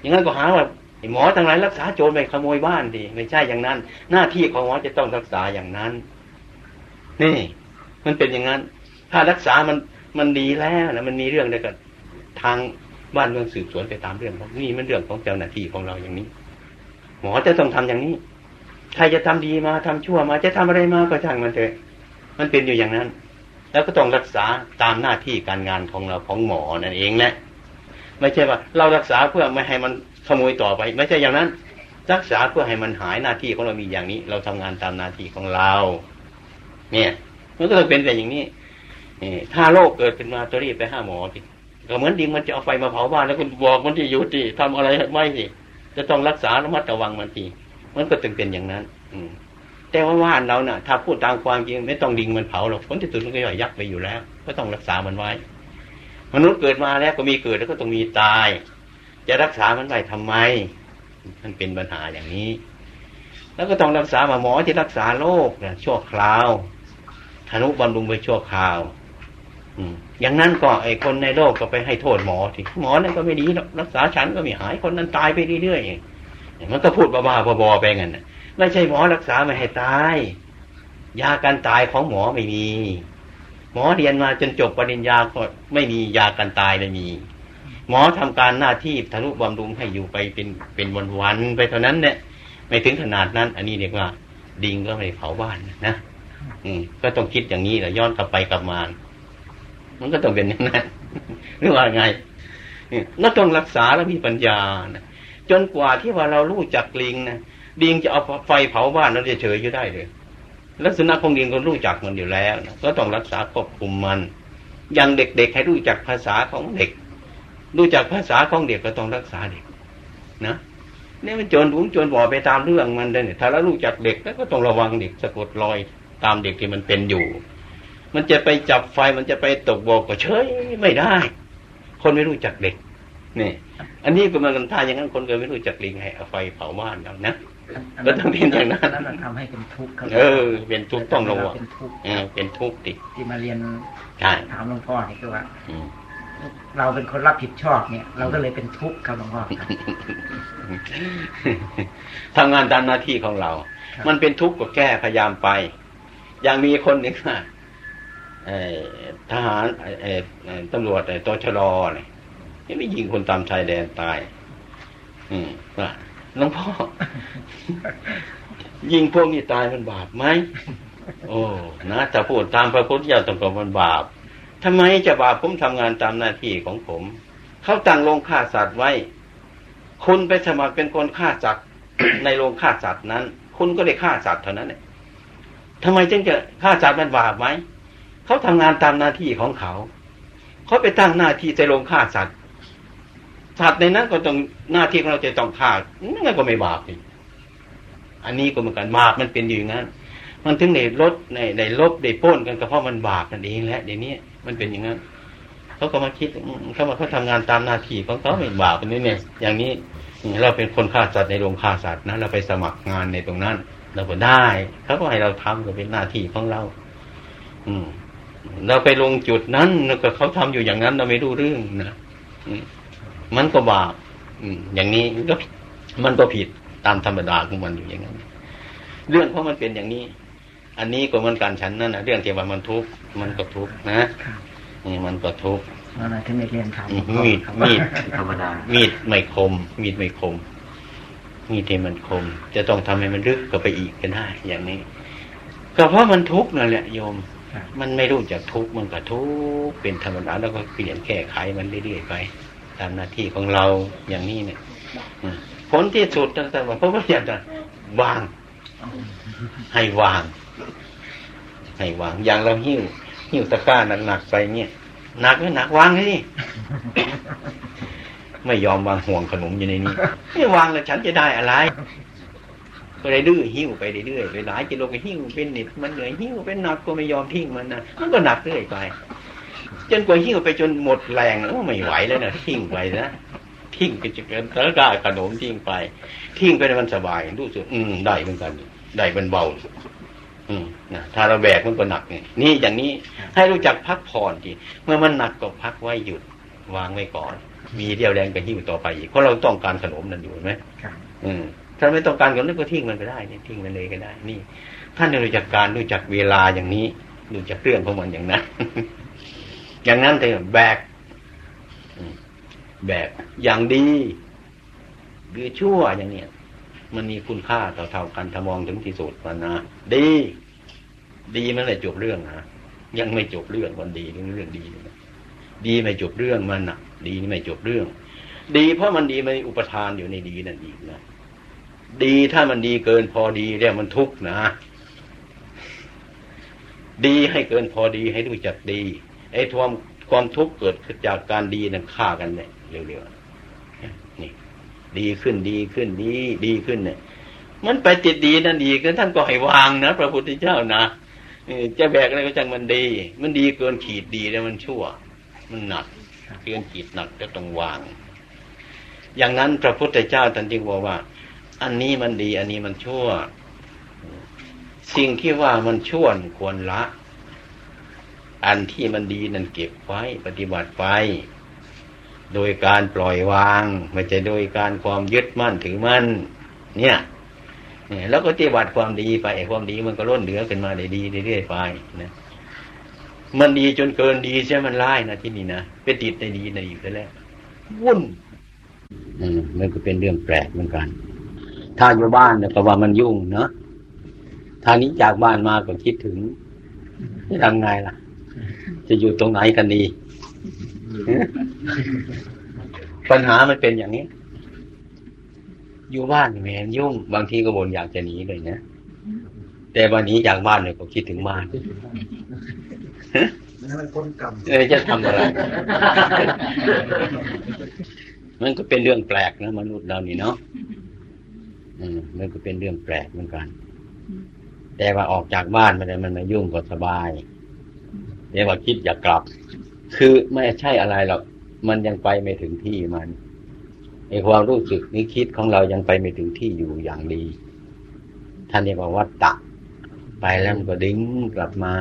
อย่างนั้นก็หาว่าหมอทั้งหลายรักษาโจรไปขโมยบ้านดีไม่ใช่อย่างนั้น หน้าที่ของหมอจะต้องรักษาอย่างนั้น นี่ มันเป็นอย่างนั้น ถ้ารักษามันมันดีแล้วนะมันมีเรื่องอะไรกันทางบ้านเมืองสืบสวนไปตามเรื่องของนี่มันเรื่องของเจ้าหน้าที่ของเราอย่างนี้ หมอจะต้องทำอย่างนี้ ใครจะทำดีมาทำชั่วมา จะทำอะไรมาก็ช่างมันเถอะมันเป็นอยู่อย่างนั้น แล้วก็ต้องรักษาตามหน้าที่การงานของเราของหมอนั่นเองแหละไม่ใช่ว่า เรารักษาเพื่อไม่ให้มันขโมยต่อไป ไม่ใช่อย่างนั้น รักษาเพื่อให้มันหายหน้าที่ของเรามีอย่างนี้ เราทำงานตามหน้าที่ของเรา เนี่ย มันก็ต้องเป็นแบบอย่างนี้ถ้าโรคเกิดเป็นมาตัวรีบไปห้าหมอทีก็เหมือนดิงมันจะเอาไฟมาเผาบ้านแล้วคุณบอกมันที่อยู่ที่ทำอะไรไม่สิจะต้องรักษาระมัดระวังมันทีมันก็จึงเป็นอย่างนั้น อืมแต่ว่าว่านเราเนะ่ะ ถ้าพูดตามความจริงไม่ต้องดิงมันเผาหรอกผลที่สุดมันก็ย่อยยักไปอยู่แล้ว ก็ต้องรักษามันไว้ มนุษย์เกิดมาแล้วก็มีเกิดแล้วก็ต้องมีตาย จะรักษามันไว้ทำไม มันเป็นปัญหาอย่างนี้ แล้วก็ต้องรักษามาหมอที่รักษาโรคเนี่ยชั่วคราว ธนุบำรุงไปชั่วคราว อืมอย่างนั้นก็ไอ้คนในโลกก็ไปให้โทษหมอที่หมอนั่นก็ไม่ดีรักษาฉันก็ไม่หายคนนั้นตายไปเรื่อยๆมันก็พูดบ้าๆบอๆไปงั้นไม่ใช่หมอรักษาไม่ให้ตายยาการตายของหมอไม่มี หมอเรียนมาจนจบปริญญาก็ไม่มียาการตายไม่มี หมอทำการหน้าที่ทะลุบำรุงให้อยู่ไปเป็นเป็นวันวันไปเท่านั้นเนี่ยไม่ถึงขนาดนั้น อันนี้เรียกว่า ดิงก็ไม่เผาบ้านนะ อืมก็ต้องคิดอย่างนี้แหละย้อนกลับไปกลับมา มันก็ต้องเป็นอย่างนั้นหรือว่าไงนั่นต้องรักษาแล้วมีปัญญานะจนกว่าที่ว่าเรารู้จักลิงนะลิงจะเอาไฟเผาบ้านเราจะเฉยอยู่ได้เลยลักษณะของลิงก็รู้จักมันอยู่แล้วนะก็ต้องรักษาควบคุมมัน อย่างเด็กๆให้รู้จักภาษาของเด็ก รู้จักภาษาของเด็กก็ต้องรักษาเด็ก นะนี่มันจรหุงจรบ่อไปตามเรื่องมันเลยถ้าเรารู้จักเด็กแล้วก็ต้องระวังเด็กสะกดรอย ตามเด็กที่มันเป็นอยู่ มันจะไปจับไฟมันจะไปตกบ่อก็เฉยไม่ได้ คนไม่รู้จักเด็กนี่ อันนี้ก็มันถ้าอย่างนั้นคนก็ไม่รู้จักลิงให้เอาไฟเผาบ้านแล้วนะก็ต้องเป็นอย่างนั้นนั่นทำให้เป็นทุกข์เออ เป็นทุกข์ต้องระวังเป็นทุกข์เป็นทุกข์ติที่มาเรียนถามหลวงพ่อนี่คือว่าเราเป็นคนรับผิดชอบเนี่ย เราก็เลยเป็นทุกข์ครับหลวงพ่อทำงานตามหน้าที่ของเรา มันเป็นทุกข์ก็แก้พยายามไปอ ย่างมีคนหนึ่งค่ะทหารตำรวจตชรเนี่ยไม่ยิงคนตามชายแดนตาย อืมว่าหลวงพ่อ ยิงพวกนี้ตายมันบาปไหมโอ้นะถ้าพูดตามพระพุทธเจ้าต้องบอกมันบาปทำไมจะบาปผมทำงานตามหน้าที่ของผม เขาตั้งโรงฆ่าสัตว์ไว้ คุณไปสมัครเป็นคนฆ่าสัตว์ในโรงฆ่าสัตว์นั้น คุณก็ได้ฆ่าสัตว์เท่านั้นเนี่ย ทำไมจึงจะฆ่าสัตว์มันบาปไหมเขาทำงานตามหน้าที่ของเขา เขาไปตั้งหน้าที่ในโรงฆ่าสัตว์สัตว์ในนั้นก็ต้องหน้าที่ของเราจะต้องฆ่านั่นก็ไม่บาปนี่อันนี้ก็เหมือนกันบาปมันเป็นอยู่างนั้น มันถึงในลดในในลบในป้นกันก็เพราะมันบาปนั่นเองแหละเดี๋ยวนี้มันเป็นอย่างนั้นเขาก็มาคิดเขามาเขาทำงานตามหน้าที่ของเขาไม่บาปนี่เนี่ย อย่างนี้เราเป็นคนฆ่าสัตว์ในโรงฆ่าสัตว์นะเราไปสมัครงานในตรงนั้น เราก็ได้เขาก็ให้เราทำก็เป็นหน้าที่ของเรา อืม เราไปลงจุดนั้นก็เขาทำอยู่อย่างนั้นเราไม่รู้เรื่องนะมันก็บาปอย่างนี้ก็มันก็ผิดตามธรรมดาของมันอยู่อย่างนั้น เรื่องเพราะมันเป็นอย่างนี้ อันนี้ก็มันการฉันนั่นนะเรื่องที่ว่ามันทุกข์มันก็ทุกข์นะนี่มันก็ทุกข์อะไรที่ไม่เรียนทำมีดมีดธรรมดามีดไม่คม มีดไม่คม มีดที่มันคม จะต้องทำให้มันลึกก็ไปอีกก็ได้อย่างนี้ ก็เพราะมันทุกข์นั่นแหละโยม มันไม่รู้จักทุกข์มันก็ทุกข์เป็นธรรมดาแล้วก็เปลี่ยนแก้ไขมันเรื่อยๆไป ตามหน้าที่ของเราอย่างนี้เนี่ยผลที่สุดตั้งแต่ว่าพระพุทธเจ้าวาง ให้วาง ให้วางอย่างเราหิ้วหิ้วตะกร้าหนักๆไปเนี่ยหนักไม่หนักวางนี่ ไม่ยอมวางห่วงขนมอยู่ในนี้ไม่วางแล้วฉันจะได้อะไรก็เลยดื้อหิ้วไปเรื่อยไปหลายกิโลก็หิ้วเป็นนิดมันเหนื่อยหิ้วเป็นหนักก็ไม่ยอมทิ้งมันนะมันก็หนักเรื่อยไปจนกว่าหิ้วไปจนหมดแรงโอ้ไม่ไหวแล้วนะทิ้งไปนะทิ้งไปจะเกินแล้วก็ขนมทิ้งไป ทิ้งไปมันสบายรู้สึกอืมได้เหมือนกัน ได้มันเบาอืมนะถ้าเราแบกมันก็หนักไงนี่อย่างนี้ให้รู้จักพักผ่อนทีเมื่อมันหนักก็พักไว้หยุดวางไว้ก่อน มีเดียวแรงก็หิ้วต่อไปอีกเพราะเราต้องการขนมนั่นอยู่ไหมอืมถ้าไม่ต้องการขนมก็ทิ้งมันไปได้นี่ทิ้งมันเลยก็ได้ นี่ ท่านรู้จักการรู้จักเวลาอย่างนี้รู้จักเรื่องของมันอย่างนั้น อย่างนั้นแต่แบกแบบอย่างดีหรือชั่วอย่างเนี้ยมันมีคุณค่าเท่าๆกันถ้ามองถึงที่สุดมันนะดี ดีมันเลยจบเรื่องนะยังไม่จบเรื่องมันดีเรื่องเรื่องดี ดีไม่จบเรื่องมันนะ ดีนี่ไม่จบเรื่อง ดีเพราะมันดีมันอุปทานอยู่ในดีนั่นอีกนะดีถ้ามันดีเกินพอดีเรียกมันทุกข์นะ ดีให้เกินพอดีให้รู้จักดีไอ้ความความทุกข์เกิดจากการดีนั้นฆ่ากันเนี่ยเร็วๆนี่ ดีขึ้นดีขึ้นดีดีขึ้นเนี่ยมันไปติดดีนั่นดีกันท่านก็ให้วางนะพระพุทธเจ้านะจะแบกอะไรก็จังมันดี มันดีเกินขีดดีแล้วมันชั่ว มันหนัก เกินขีดหนักก็ต้องวาง อย่างนั้นพระพุทธเจ้าท่านจึงบอกว่า อันนี้มันดี อันนี้มันชั่ว สิ่งที่ว่ามันชั่วควรละ อันที่มันดีนั่นเก็บไว้ปฏิบัติไป โดยการปล่อยวางไม่ใช่โดยการความยึดมั่นถือมั่นเนี่ยเนี่ยแล้วก็ปฏิบัติความดีไปความดีมันก็ล้นเหลือขึ้นมาได้ดีเรื่อยๆไปนะ มันดีจนเกินดีใช่มันร้ายนะที่นี่นะไปติดในดีในอยู่แล้ววุ่นมันก็เป็นเรื่องแปลกเหมือนกัน ถ้าอยู่บ้านเนี่ยก็ว่ามันยุ่งเนาะทางนี้จากบ้านมาก็คิดถึงจะทำไงล่ะ จะอยู่ตรงไหนกันดี ปัญหามันเป็นอย่างนี้ อยู่บ้านแหมยุ่ง บางทีก็บ่นอยากจะหนีเลยนะแต่วันนี้จากบ้านเลยก็คิดถึงบ้าน เออจะทำอะไร มันก็เป็นเรื่องแปลกนะมนุษย์เรานี่เนาะอืมมันก็เป็นเรื่องแปลกเหมือนกัน แต่ว่าออกจากบ้านมาเลยมันมายุ่งก็สบายแต่ว่าคิดอยากกลับ คือไม่ใช่อะไรหรอกมันยังไปไม่ถึงที่มันไอความรู้สึกนึกคิดของเรายังไปไม่ถึงที่อยู่อย่างดีท่านเรียกว่าวัตตะ ไปแล้วมันก็ดิ้งกลับมา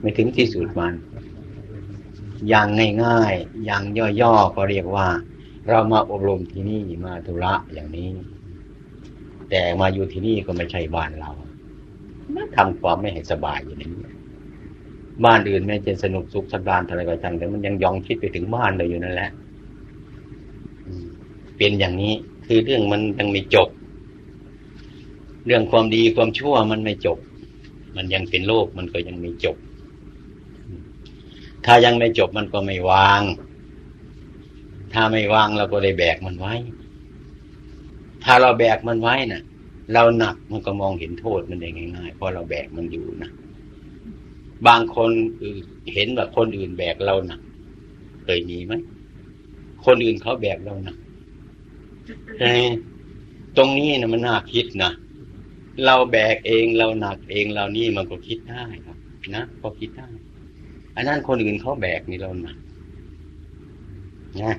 ไม่ถึงที่สุดมัน อย่างง่ายๆ อย่างย่อๆก็เรียกว่า เรามาอบรมที่นี่มาธุระอย่างนี้ แต่มาอยู่ที่นี่ก็ไม่ใช่บ้านเราทำความไม่ให้สบายอย่างนี้บ้านอื่นแม้จะสนุกสุขสบายอะไรก็ช่างแต่มันยังยองคิดไปถึงบ้านเราอยู่นั่นแหละเป็นอย่างนี้คือเรื่องมันยังไม่จบ เรื่องความดีความชั่วมันไม่จบ มันยังเป็นโลกมันก็ยังไม่จบ ถ้ายังไม่จบมันก็ไม่วาง ถ้าไม่วางเราก็ได้แบกมันไว้ ถ้าเราแบกมันไว้นะ่ะ เราหนักมันก็มองเห็นโทษมันได้ง่ายๆเพราะเราแบกมันอยู่นะบางคนเห็นว่าคนอื่นแบกเราหนักเคยมีไหมคนอื่นเขาแบกเราหนักตรงนี้นะมันน่าคิดนะเราแบกเองเราหนักเองเรานี่มันก็คิดได้ครับ นะก็คิดได้ อันนั้นคนอื่นเขาแบกนี่เราหนักนะ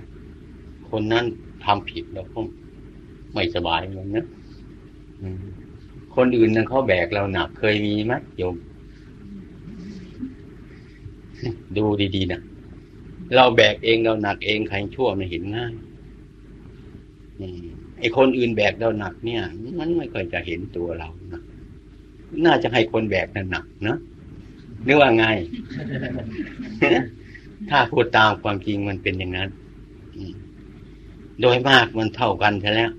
คนนั้นทำผิดแล้วก็ไม่สบายเลยนะคนอื่นนั้นเขาแบกเราหนักเคยมีไหมโยม ดูดีๆนะเราแบกเองเราหนักเองใครชั่วมันเห็นง่ายไอ้คนอื่นแบกเราหนักเนี่ย มันไม่ค่อยจะเห็นตัวเรานะน่าจะให้คนแบกนั่นหนักนะ หรือว่าไง ถ้าพูดตามความจริงมันเป็นอย่างนั้น โดยมากมันเท่ากันใช่แล้ว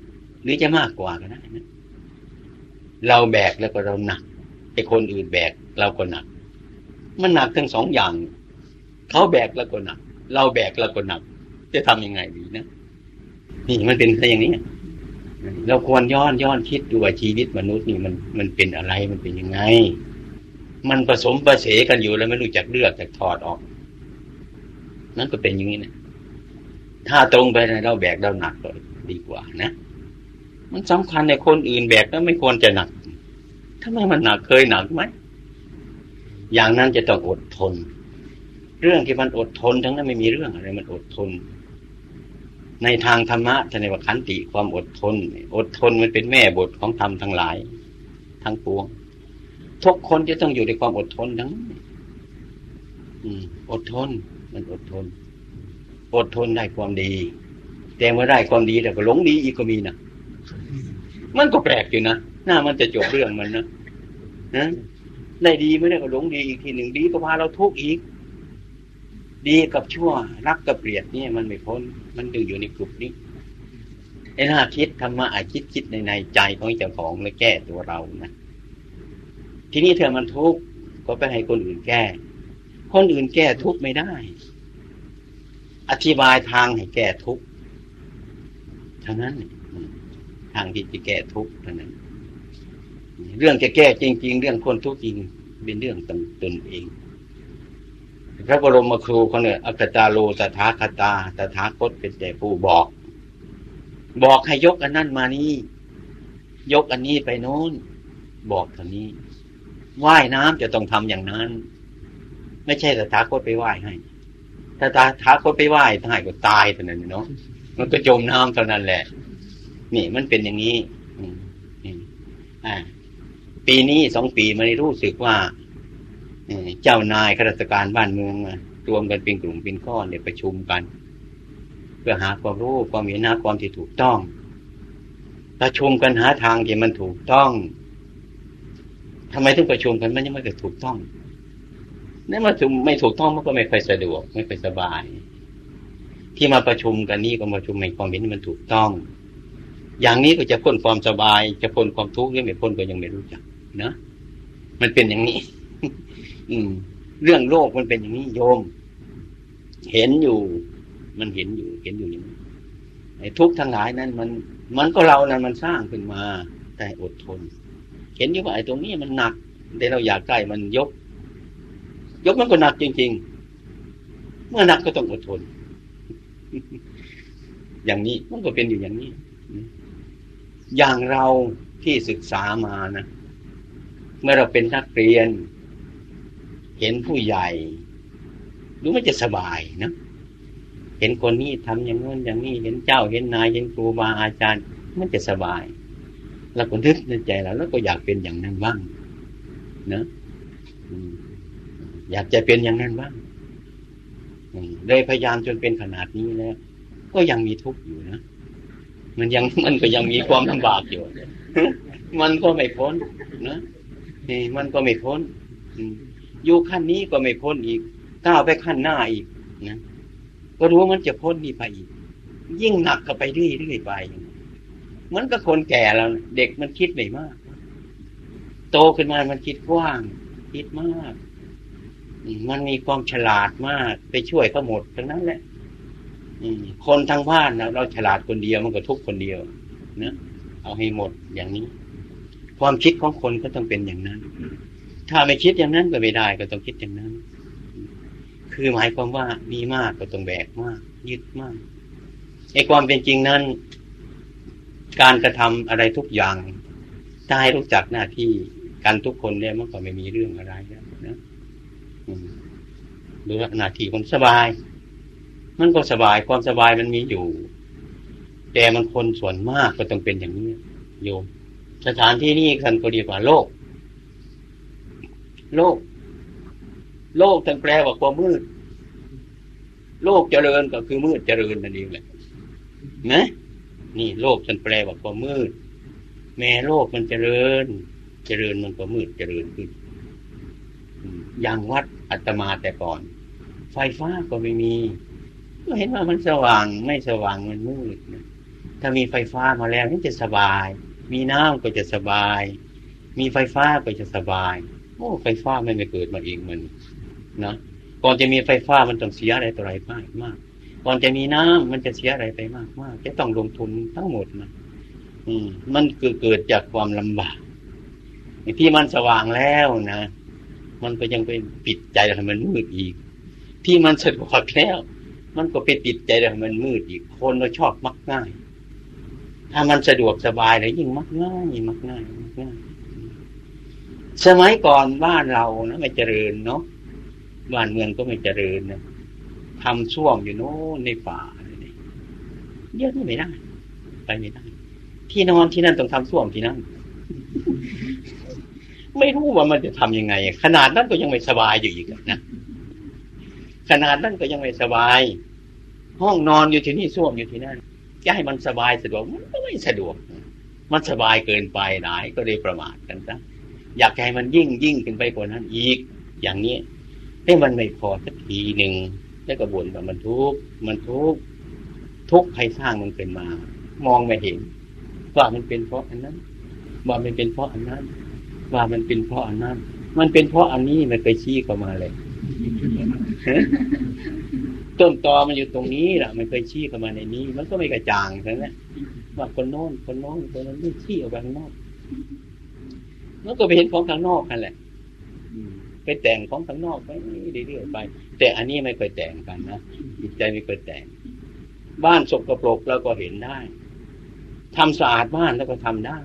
หรือจะมากกว่าก็ได้นะเราแบกแล้วก็เราหนักไอ้คนอื่นแบกเราก็หนัก มันหนักทั้งสองอย่าง เขาแบกแล้วก็หนัก เราแบกแล้วก็หนัก จะทำยังไงดีนะนี่มันเป็นแค่อย่างนี้เราควรย้อนย้อนคิดดูว่าชีวิตมนุษย์นี่มันมันเป็นอะไรมันเป็นยังไง มันผสมประเสกันอยู่แล้วไม่รู้จักเลือกจากถอดออก นั่นก็เป็นอย่างนี้นะถ้าตรงไปเราแบกเราหนักก็ดีกว่านะ มันสำคัญในคนอื่นแบกก็ไม่ควรจะหนักทำไมมันหนักเคยหนักไหมอย่างนั้นจะต้องอดทน เรื่องที่มันอดทนทั้งนั้นไม่มีเรื่องอะไร มันอดทน ในทางธรรมะจะในว่าขันติความอดทน อดทนมันเป็นแม่บทของธรรมทั้งหลาย ทั้งปวง ทุกคนจะต้องอยู่ในความอดทนทั้งอดทน มันอดทน อดทนได้ความดี แต่เมื่อได้ความดีแต่ก็หลงดีอีกก็มีนะมันก็แปลกอยู่นะหน้ามันจะจบเรื่องมันนะนะได้ดีไม่ได้ก็หลงดีอีกทีหนึ่งดีก็พาเราทุกข์อีก ดีกับชั่ว รักกับเกลียดนี่มันไม่พ้น มันดึงอยู่ในกลุ่มนี้ไอ้หน้าคิดธรรมะอาคิดคิดในในใจของเจ้าของแล้วแก้ตัวเรานะ ทีนี้เธอมันทุกข์ก็ไปให้คนอื่นแก้ คนอื่นแก้ทุกข์ไม่ได้ อธิบายทางให้แก้ทุกข์เท่านั้นทางที่จะแก้ทุกข์เท่านั้น เรื่องจะแก้จริง ๆ เรื่องคนทุกข์จริงเป็นเรื่องตนตนเอง พระบรมครูเขาเนี่ยอัคตาโลตถาคตาตถาคตเป็นแต่ผู้บอก บอกให้ยกอันนั้นมานี่ ยกอันนี้ไปโน้น บอกเท่านี้ ว่ายน้ำจะต้องทำอย่างนั้น ไม่ใช่ตถาคตไปไหว้ให้ ถ้าตถาคตไปไหว้ถ้ายก็ตายเท่านั้นเนาะมันก็จมน้ำเท่านั้นแหละ นี่มันเป็นอย่างนี้อ่าปีนี้สองปีมันรู้สึกว่าเจ้านายข้าราชการบ้านเมืองรวมกันเป็นกลุ่มเป็นก้อนเนี่ยประชุมกัน เพื่อหาความรู้ความเห็นหาความที่ถูกต้องประชุมกันหาทางที่มันถูกต้อง ทำไมถึงประชุมกันมันยังไม่เกิดถูกต้องนั่นมาถึงไม่ถูกต้องมันก็ไม่ค่อยสะดวก ไม่ค่อยสบาย ที่มาประชุมกันนี่ก็ประชุมในความเห็นที่มันถูกต้อง อย่างนี้ก็จะพ้นความสบาย จะพ้นความทุกข์หรือไม่พ้นก็ยังไม่รู้จักนะมันเป็นอย่างนี้ อืม เรื่องโลกมันเป็นอย่างนี้โยม เห็นอยู่ มันเห็นอยู่ เห็นอยู่อย่างนี้ไอ้ทุกข์ทั้งหลายนั้น มัน มันก็เรานั้นมันสร้างขึ้นมา แต่อดทน เห็นอยู่ว่าไอ้ตรงนี้มันหนักแต่เราอยากใกล้มันยก ยกมันก็หนักจริง ๆ เมื่อหนักก็ต้องอดทน อย่างนี้มันก็เป็นอยู่อย่างนี้ อย่างเราที่ศึกษามานะเมื่อเราเป็นนักเรียน เห็นผู้ใหญ่รู้มันจะสบายนะเห็นคนนี้ทำอย่างนู้นอย่างนี้ เห็นเจ้าเห็นนายเห็นครูบาอาจารย์ มันจะสบาย แล้วก็นึกในใจเราแล้วก็อยากเป็นอย่างนั้นบ้างนะอยากจะเป็นอย่างนั้นบ้างเลยพยายามจนเป็นขนาดนี้แล้ว ก็ยังมีทุกข์อยู่นะมันยังมันก็ยังมีความลำบากอยู่ มันก็ไม่พ้นนะนี่มันก็ไม่พ้นอยู่ขั้นนี้ก็ไม่พ้นอีกก้าวไปขั้นหน้าอีกนะก็รู้มันจะพ้นนี่ไปอีก ยิ่งหนักก็ไปเรื่อยๆไป มันก็คนแก่แล้วเด็กมันคิดไม่มาก โตขึ้นมามันคิดกว้าง คิดมาก มันมีความฉลาดมากไปช่วยเขาหมดทั้งนั้นแหละคนทางบ้านนะเราฉลาดคนเดียวมันก็ทุกคนเดียวนะเอาให้หมดอย่างนี้ ความคิดของคนก็ต้องเป็นอย่างนั้น ถ้าไม่คิดอย่างนั้นก็ไม่ได้ก็ต้องคิดอย่างนั้น คือหมายความว่ามีมากก็ต้องแบกมาก ยึดมากไอ้ความเป็นจริงนั้น การกระทำอะไรทุกอย่างถ้าให้รู้จักหน้าที่กันทุกคนเนี่ยมันก็ไม่มีเรื่องอะไรแล้วนะดูหน้าที่คนสบาย มันก็สบายความสบายมันมีอยู่ แต่มันคนส่วนมากก็ต้องเป็นอย่างนี้โยมสถานที่นี้คันก็ดีกว่าโลก โลก โลกทั้งแปลว่าความมืด โลกเจริญก็คือมืดเจริญนั่นเองแหละนะ นี่โลกฉันแปลว่าความมืด แม่โลกมันเจริญ เจริญมันก็มืดเจริญขึ้นอย่างวัดอัตมาแต่ก่อน ไฟฟ้าก็ไม่มี ก็เห็นว่ามันสว่างไม่สว่างมันมืดนะถ้ามีไฟฟ้ามาแล้วนี่จะสบาย มีน้ำก็จะสบาย มีไฟฟ้าก็จะสบาย โอ้ไฟฟ้าไม่ได้เกิดมาเองมันนะก่อนจะมีไฟฟ้ามันต้องเสียอะไรต่ออะไรมากมาก ก่อนจะมีน้ำมันจะเสียอะไรไปมากมากจะต้องลงทุนทั้งหมดนะอืมมันเกิดเกิดจากความลำบากที่มันสว่างแล้วนะมันก็ยังไปปิดใจให้มันมืดอีก ที่มันสะดวกแล้ว มันก็ไปปิดใจให้มันมืดอีก คนเราชอบมักง่าย ถ้ามันสะดวกสบายเลยยิ่งมักง่ายมักง่ายมักง่าย สมัยก่อนบ้านเรานะไม่เจริญเนาะบ้านเมืองก็ไม่เจริญนะ ทำช่วงอยู่โน้นในป่าเยอะไม่ได้ไปไม่ได้ ที่นอนที่นั่นต้องทำช่วงที่นั่นไม่รู้ว่ามันจะทํำยังไง ขนาดนั้นก็ยังไม่สบายอยู่อีกนะขนาดนั้นก็ยังไม่สบาย ห้องนอนอยู่ที่นี่ส้วมอยู่ที่นั่นจะให้มันสบายสะดวกมันก็ไม่สะดวก มันสบายเกินไปไหนก็ได้ประมาทกันซะอยากให้มันยิ่งยิ่งขึ้นไปกว่านั้นอีก อย่างนี้ให้มันไม่พอสักทีหนึ่ง แล้วก็บ่นว่ามันทุกมันทุกทุกใครสร้างมันเป็นมา มองไม่เห็น ว่ามันเป็นเพราะอันนั้น ว่ามันเป็นเพราะอันนั้น ว่ามันเป็นเพราะอันนั้น มันเป็นเพราะอันนี้มันไปชี้เข้ามาเลยต้นตอมันอยู่ตรงนี้แหละมันเคยชี้เข้ามาในนี้ มันก็ไม่กระจ่างใช่ไหมว่าคนโน้นคนโน้นคนนั้นไม่ชี้ออกไปข้างนอก มันก็ไปเห็นของข้างนอกกันแหละ ไปแต่งของข้างนอกไปเรื่อยๆไป แต่อันนี้ไม่เคยแต่งกันนะจิตใจไม่เคยแต่ง บ้านสกปรกเราก็เห็นได้ทำสะอาดบ้านแล้วก็ทำได้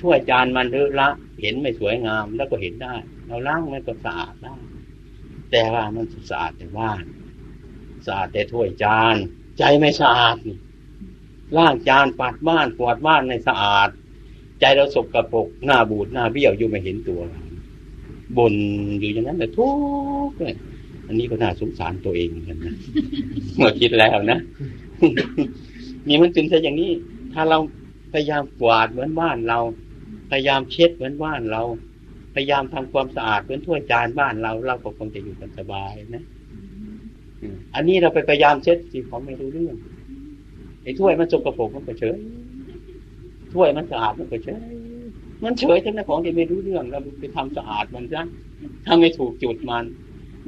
ช่วยจานมันเถอะละ เห็นไม่สวยงามแล้วก็เห็นได้ เราล้างมันก็สะอาดได้ แต่ว่ามันสะอาดแต่บ้านสะอาดแต่ถ้วยจาน ใจไม่สะอาดล้างจานปัดบ้านปวดบ้านในสะอาด ใจเราสกปรกหน้าบูดหน้าเบี้ยวอยู่ไม่เห็นตัว บนอยู่อย่างนั้นแต่ทุกข์เลยอันนี้ก็น่าสงสารตัวเองเหมือนกันนะเมื่อคิดแล้วนะมีมันเป็นซะอย่างนี้ ถ้าเราพยายามกวาดเหมือนบ้านเรา พยายามเช็ดเหมือนบ้านเรา พยายามทำความสะอาดเหมือนถ้วยจานบ้านเรา เราก็คงจะอยู่กันสบายนะอันนี้เราไปพยายามเช็ดสิ่งของไม่รู้เรื่องไอ้ถ้วยมันสกปรกมันก็เฉยถ้วยมันสะอาดมันก็เฉย มันเฉยทั้งนั้นของที่ไม่รู้เรื่องเราไปทำสะอาดมันซะถ้าไม่ถูกจุดมัน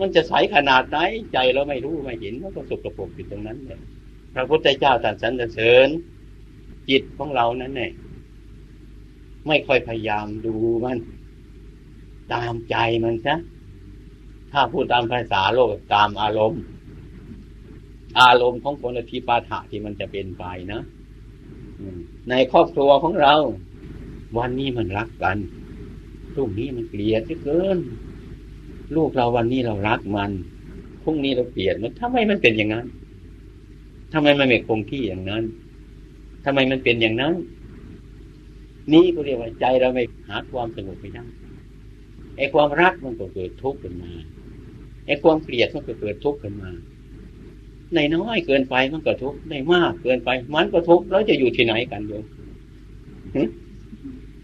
มันจะใสขนาดไหนใจเราไม่รู้ไม่เห็นมันก็สกปรกอยู่ตรงนั้นเลยพระพุทธเจ้าตรัสสรรเสริญจิตของเรานั้นเนี่ยไม่ค่อยพยายามดูมัน ตามใจมันซะถ้าพูดตามภาษาโลกตามอารมณ์ อารมณ์ของคนทีปาถะที่มันจะเป็นไปนะในครอบครัวของเรา วันนี้มันรักกันพรุ่งนี้มันเกลียดเกิน ลูกเราวันนี้เรารักมันพรุ่งนี้เราเกลียดมันทำไมมันเป็นอย่างนั้นทำไมมันไม่คงที่อย่างนั้นทำไมมันเป็นอย่างนั้น นี่ก็เรียกว่าใจเราไม่หาความสงบไม่ได้ไอ้ความรักมันก็เกิดทุกข์ขึ้นมาไอ้ความเกลียดมันก็เกิดทุกข์ขึ้นมาในน้อยเกินไปมันก็ทุกข์ในมากเกินไป มันก็ทุกข์แล้วจะอยู่ที่ไหนกันโยม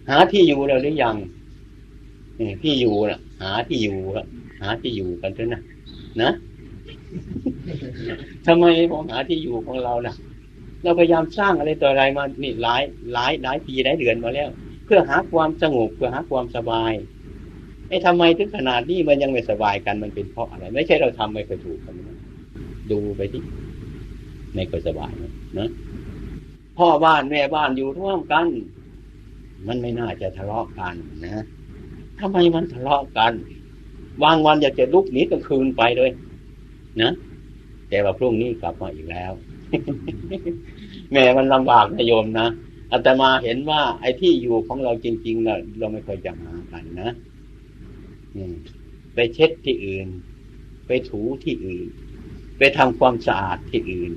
หาที่อยู่แล้วหรือยังที่อยู่ล่ะ หาที่อยู่ละหาที่อยู่กันเถอะนะนะทำไมมองหาที่อยู่ของเราล่ะ เราพยายามสร้างอะไรต่ออะไรมานี่หลายหลายหลายปีหลายเดือนมาแล้ว เพื่อหาความสงบเพื่อหาความสบายไอ้อ้ทำไมถึงขนาดนี้มันยังไม่สบายกันมันเป็นเพราะอะไร ไม่ใช่เราทำไม่เคยถูกกันนะดูไปที่ไม่เคยสบายนะนะพ่อบ้านแม่บ้านอยู่ร่วมกัน มันไม่น่าจะทะเลาะกันนะทำไมมันทะเลาะกันวางวันอยากจะลุกหนีกลางคืนไปเลย นะแต่ว่าพรุ่งนี้กลับมาอีกแล้ว แม่มันลำบากนะโยมนะอาตมาเห็นว่า ไอ้ที่อยู่ของเราจริงๆเราเราไม่เคยจะหากันนะไปเช็ดที่อื่น ไปถูที่อื่น ไปทำความสะอาดที่อื่น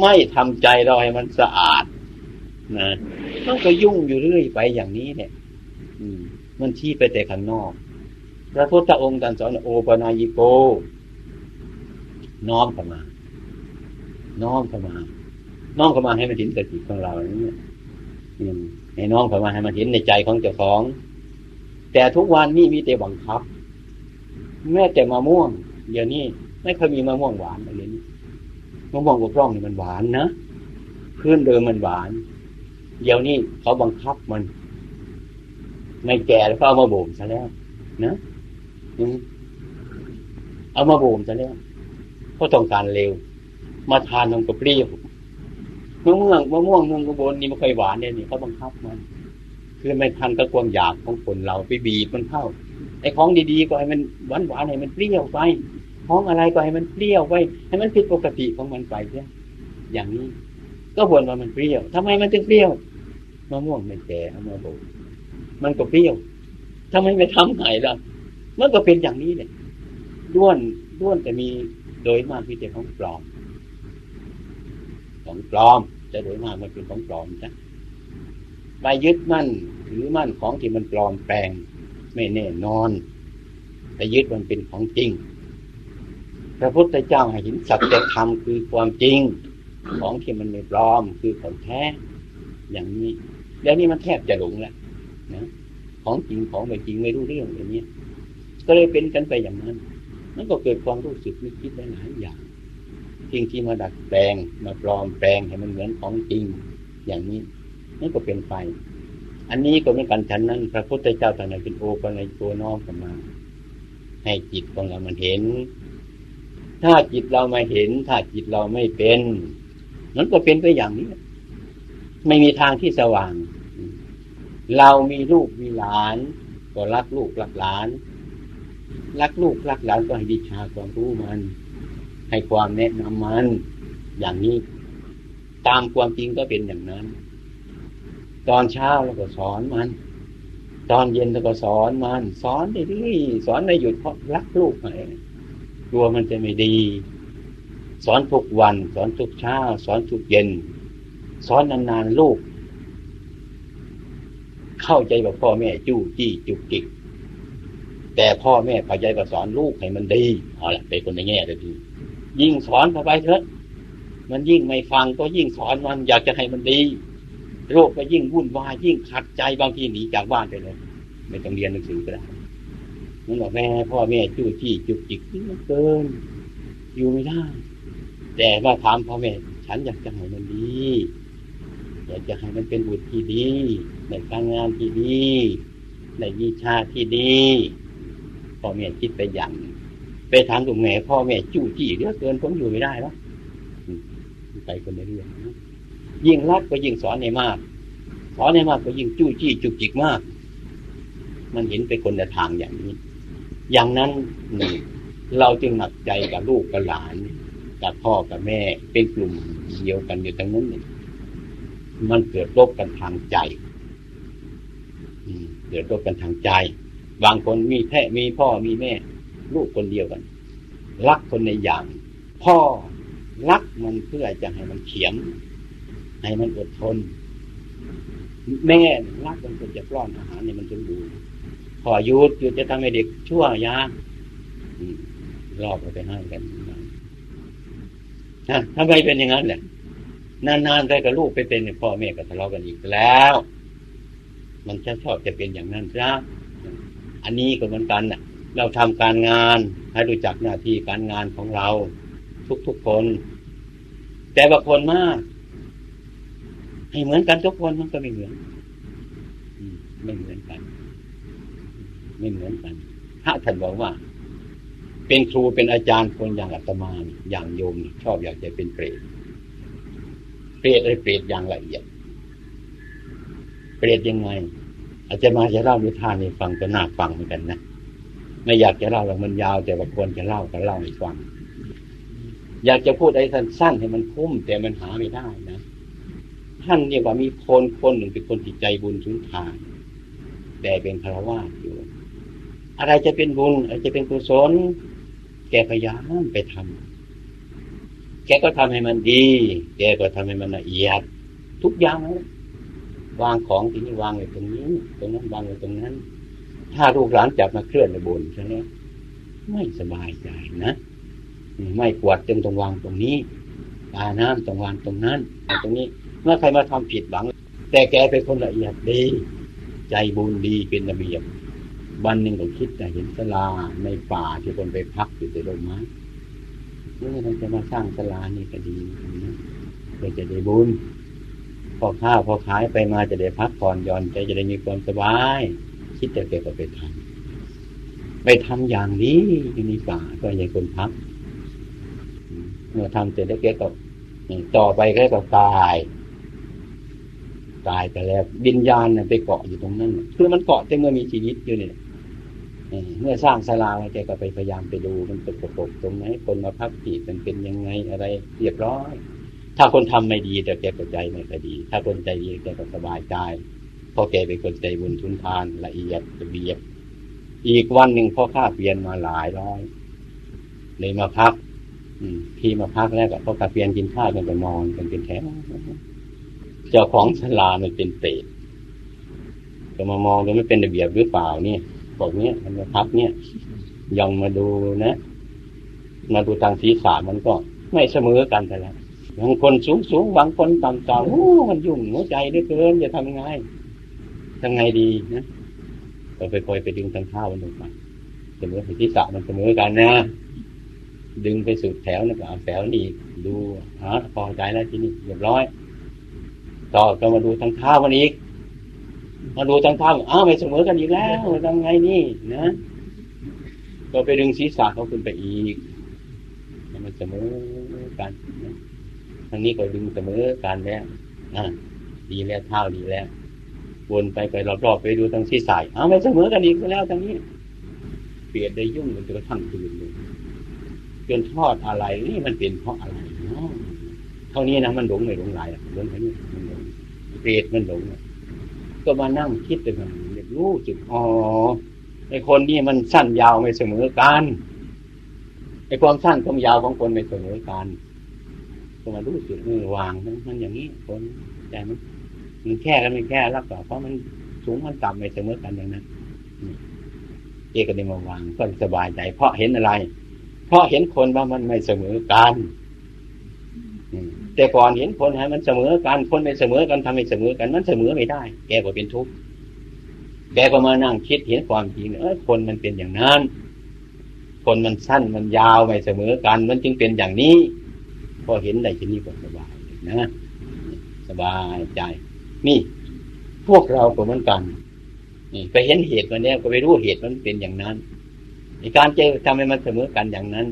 ไม่ทำใจเราให้มันสะอาด นะมันก็ยุ่งอยู่เรื่อยไปอย่างนี้เนี่ยมันชี้ไปแต่ข้างนอก พระพุทธองค์ตรัสสอนโอปนายิโก น้อมเข้ามา น้อมเข้ามา น้อมเข้ามาให้มันเห็นสติของเราเนี่ยให้น้อมเข้ามาให้มันเห็นในใจของเจ้าของ แต่ทุกวันนี้มีแต่บังคับ แม้แต่มะม่วง เดี๋ยวนี้ไม่เคยมีมะม่วงหวานอะไรนี้มะม่วงกระร่องนี่มันหวานนะพื้นเดิมมันหวาน เดี๋ยวนี้เขาบังคับมัน ไม่แก่แล้วก็เอามาบ่มซะแล้วนะเอามาบ่มซะแล้วเพราะต้องการเร็ว มาทานมันก็เปรี้ยวมะม่วงมะม่วงเมืองกระบนนี่ไมันเคยหวานเนี่ยนี่เขาบังคับมัน คือไม่ทันกับความอยากของคนเราไปบีบมันเข้าไอ้ของดีๆก็ให้มันหวานหวานให้มันเปรี้ยวไปของอะไรก็ให้มันเปรี้ยวไปให้มันผิดปกติของมันไปใช่อย่างนี้ ก็บ่นว่ามันเปรี้ยวทำไมมันถึงเปรี้ยว มะม่วงไม่แก่เอามาบ่มมันก็เปรี้ยวทำไมไม่ทำไงล่ะ มันก็เป็นอย่างนี้เนี่ยด้วนด้วนแต่มีโดยมากที่จะของปลอม ของปลอมจะโดยมากมันเป็นของปลอมจ้ะไปยึดมั่นถือมั่นของที่มันปลอมแปลง ไม่แน่นอนแต่ยึดมันเป็นของจริง พระพุทธเจ้าให้เห็นสัจธรรมคือความจริง ของที่มันไม่ปลอมคือของแท้ อย่างนี้ แล้วนี่มันแทบจะหลงแล้วนะของจริงของไม่จริงไม่รู้เรื่องอย่างนี้ก็เลยเป็นกันไปอย่างนั้นมันก็เกิดความรู้สึกนึกคิดหลายอย่างสิ่งที่มาดัดแปลงมาปลอมแปลงให้มันเหมือนของจริง อย่างนี้นั่นก็เป็นไป อันนี้ก็เป็นการฉันนั้น พระพุทธเจ้าตรัสเป็นโอปัญโกน้อมเข้ามา ให้จิตของเรามันเห็น ถ้าจิตเราไม่เห็น ถ้าจิตเราไม่เป็นนั้นก็เป็นไปอย่างนี้ ไม่มีทางที่สว่าง เรามีลูกมีหลานก็รักลูกรักหลาน รักลูกรักหลานก็ให้ดิชาความรู้มัน ให้ความแนะนำมัน อย่างนี้ ตามความจริงก็เป็นอย่างนั้น ตอนเช้าเราก็สอนมัน ตอนเย็นเราก็สอนมัน สอนได้ดีสอนในหยุดเพราะรักลูกไงกลัวมันจะไม่ดี สอนทุกวัน สอนทุกเช้า สอนทุกเย็น สอนนานๆลูก เข้าใจว่าพ่อแม่จู้จี้จุกจิก แต่พ่อแม่พยายามสอนลูกให้มันดีเอาละไปคนในแง่เลยดียิ่งสอนเข้าไปเถอะมันยิ่งไม่ฟังก็ยิ่งสอนมันอยากจะให้มันดีโรคก็ยิ่งวุ่นวายยิ่งขัดใจบางทีหนีจากบ้านไปเลยไม่ต้องเรียนหนังสือก็ได้มันบอกแม่พ่อแม่จู้จี้จุกจิกนี่เกิน อยู่ไม่ได้แต่ว่าถามพ่อแม่ ฉันอยากจะให้มันดี อยากจะให้มันเป็นบุตรที่ดี ในการงานที่ดีในวิชาที่ดีพ่อแม่คิดไปอย่างไปถามตรงแม่พ่อแม่จู้จี้เยอะเกินผมอยู่ไม่ได้แล้วไปคนในเรื่องยิ่งรักก็ยิ่งสอนในมาก สอนในมากก็ยิ่งจู้จี้จุกจิกมาก มันเห็นไปคนละทางอย่างนี้ อย่างนั้นหนึ่งเราจึงหนักใจกับลูกกับหลานกับพ่อกับแม่เป็นกลุ่มเดียวกันอยู่ทั้งนั้นเนี่ยมันเกิดรบกันทางใจ เกิดรบกันทางใจ บางคนมีแท้มีพ่อมีแม่ ลูกคนเดียวกัน รักคนในอย่าง พ่อรักมันเพื่อจะให้มันเขียมให้มันอดทน แม่รักมันเพื่อจะป้อนอาหารให้มันสมบูรณ์พอยุดยุดจะทำให้เด็กชั่วยาลอบไปให้กันนะทำไมเป็นอย่างนั้นแหละนานๆไปกับลูกไปเป็นพ่อแม่ก็ทะเลาะกันอีกแล้ว มันจะชอบจะเป็นอย่างนั้นจ้าอันนี้ก็เหมือนกันน่ะเราทำการงานให้รู้จักหน้าที่การงานของเรา ทุกๆคน แต่บางคนมากให้เหมือนกันทุกคนมันก็ไม่เหมือนไม่เหมือนกัน ไม่เหมือนกันพระท่านบอกว่า เป็นครูเป็นอาจารย์คนอย่างอาตมาอย่างโยมชอบอยากจะเป็นเปรตเปรตอะไรเปรตอย่างละเอียด เปรตยังไง อาจจะมาจะเล่านิทานให้ฟังก็น่าฟังเหมือนกันนะไม่อยากจะเล่าหรอกมันยาว แต่ว่าควรจะเล่าก็เล่าให้ฟัง อยากจะพูดอะไรสั้นๆให้มันคุ้ม แต่มันหาไม่ได้นะท่านเรียกว่ามีคนคนหนึ่งเป็นคนจิตใจบุญทุนทาน แต่เป็นคารวะอยู่ อะไรจะเป็นบุญอะไรจะเป็นกุศลแกพยายามไปทำแกก็ทำให้มันดี แกก็ทำให้มันละเอียด ทุกอย่าง วางของที่นี่วางไว้ตรงนี้ ตรงนั้นวางไว้ตรงนั้น ถ้าลูกหลานจับมาเคลื่อนในบนใช่ไหมไม่สบายใจนะไม่กวดจึงต้องวางตรงนี้ตาน้ำต้องวางตรงนั้นตรงนี้ เมื่อใครมาทำผิดหวัง แต่แกเป็นคนละเอียดดี ใจบุญดีเป็นระเบียบวันหนึ่งผมคิดแต่เห็นสลาในป่าที่คนไปพักอยู่ในร่มไม้นี่เราจะมาสร้างสลานี่ก็ดีนะเพื่อจะได้บุญ พอข้าวพอขายไปมาจะได้พักผ่อนหย่อนใจจะได้มีความสบาย คิดแต่แกก็ไปทำไปทำอย่างนี้อยู่ในป่าก็ยังคนพักเมื่อทำเสร็จแล้วแกก็ต่อไปแกก็ตายตายไปแล้ววิญญาณไปเกาะอยู่ตรงนั้นคือมันเกาะแต่เมื่อมีชีวิตอยู่เนี่ยเมื่อสร้างศาลาแกก็ไปพยายามไปดูมันเป็นประกตรงไหนคนมาพักที่มันเป็นยังไงอะไรเรียบร้อย ถ้าคนทำไม่ดีแต่แกก็ใจไม่ค่อยดี ถ้าคนใจดีแกก็สบายใจเพราะแกเป็นคนใจบุญทุนทานละเอียดระเบียบ อีกวันหนึ่งพ่อข้าเปลี่ยนมาหลายร้อยเลยมาพัก อืมพี่มาพักแล้วก็พ่อข้าเปลี่ยนกินข้าวกันไปนอนกันเป็นแถวเจ้าของศาลามันเป็นเปรตจะมามองดูไม่เป็นระเบียบหรือเปล่าเนี่ยบอกเนี้ยมันมาพักเนี่ยยังมาดูนะ มาดูทางศีรษะมันก็ไม่เสมอกันแต่ละ บางคนสูงสูงบางคนต่ำต่ำโอ้มันยุ่งหัวใจได้เกินจะทำยังไงทำไงดีนะเราไปคอยไปดึงทางเท้ามันลงไปเสมอศีรษะมันเสมอกันนะ ดึงไปสุดแถวนะก็เอาแถวนี้ดูฮะพอใจแล้วที่นี้เรียบร้อย ต่อก็มาดูทางเท้ามันอีกมาดูทางเท้าอ้าวไม่เสมอกันอีกแล้วทำไงนี่นะก็ไปดึงศีรษะเขาขึ้นไปอีกมันเสมอกันนะ ทางนี้ก็ดึงเสมอกันแล้วอ่าดีแล้วเท้าดีแล้ววนไปไปรอบๆไปดูทางศีรษะอ้าไม่เสมอกันอีกแล้วทางนี้ เปลี่ยนได้ยุ่งมันจะกระทั่งคืนเลยจนทอดอะไรนี่มันเป็นเพราะอะไรเนาะเท่านี้นะมันหลงไม่หลงหลายหลงแค่นี้มันหลงเปรตมันหลงก็มานั่งคิดไปมันรู้จุดอ๋อไอคนนี้มันสั้นยาวไม่เสมอกันไอความสั้นความยาวของคนไม่เสมอกัน ก็มารู้จุดมือวางมันอย่างนี้คนใจมันมันแค่กันไม่แค่แล้วก็เพราะมันสูงมันต่ำไม่เสมอกันอย่างนั้นเอกได้มาวางก็สบายใจเพราะเห็นอะไร เพราะเห็นคนว่ามันไม่เสมอกันแต่ก่อนเห็นคนให้มันเสมอกันคนไม่เสมอกันทำให้เสมอกันมันเสมอไม่ได้ แกก็เป็นทุกข์แกก็มานั่งคิดเห็นความจริงเออคนมันเป็นอย่างนั้น คนมันสั้นมันยาวไม่เสมอกัน มันจึงเป็นอย่างนี้ พอเห็นได้ที่นี่ก็สบายนะสบายใจ นี่ พวกเราก็เหมือนกันนี่ไปเห็นเหตุมันเนี่ยก็ไปรู้เหตุมันเป็นอย่างนั้นในการเจอทำให้มันเสมอกันอย่างนั้น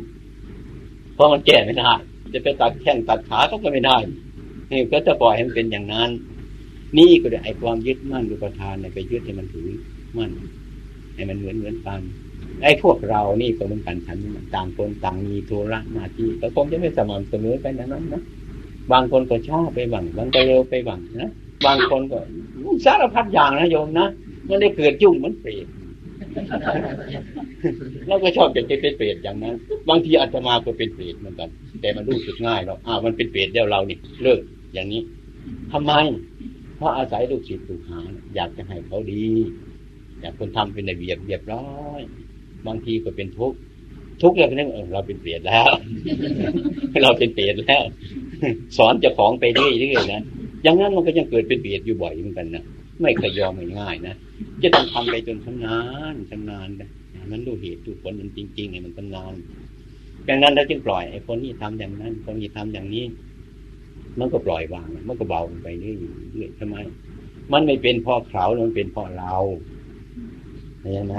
เพราะมันแก้ไม่ได้จะไปตัดแข้งตัดขาก็ไม่ได้ นี่ก็จะปล่อยให้มันเป็นอย่างนั้น นี่ก็ได้ไอความยึดมั่นอุปทานเนี่ยไปยึดให้มันถือมั่นให้มันเหมือนเหมือนกัน ไอ้พวกเรานี่ก็เหมือนกันฉันต่างคนต่างมีธุระหน้าที่ก็คงจะไม่สม่ำเสมอกันนั้นนะบางคนก็ชอบไปบังบางก็เร็วไปบังนะบางคนก็สารพัดอย่างนะโยมนะมันได้เกิดยุ่งเหมือนเปรตแล้วก็ชอบจะเป็นเปรตอย่างนั้น บางทีอาตมาก็เป็นเปรตเหมือนกัน แต่มันรู้สึกง่ายเราอ้าวมันเป็นเปรตแล้วเรานี่เลิกอย่างนี้ทำไม เพราะอาศัยลูกศิษย์ลูกหา อยากจะให้เขาดี อยากคนทำเป็นระเบียบเรียบร้อย บางทีก็เป็นทุกข์ทุกข์แล้วก็นึกเออเราเป็นเปรตแล้ว เราเป็นเปรตแล้ว สอนจะของไปเรื่อยๆนะอย่างนั้นมันก็ยังเกิดเป็นเปรตอยู่บ่อยเหมือนกันนะไม่เคยยอมง่ายๆนะจะต้องทำไปจนชำนาญชำนาญนะมันดูเหตุดูผลมันจริงๆเนี่ยมันชำนาญดังนั้นเราจึงปล่อยไอ้คนที่ทำอย่างนั้น คนที่ทำอย่างนี้ มันก็ปล่อยวาง มันก็เบาไปเรื่อยๆทำไม มันไม่เป็นพ่อเขามันเป็นพ่อเราเห็นไหม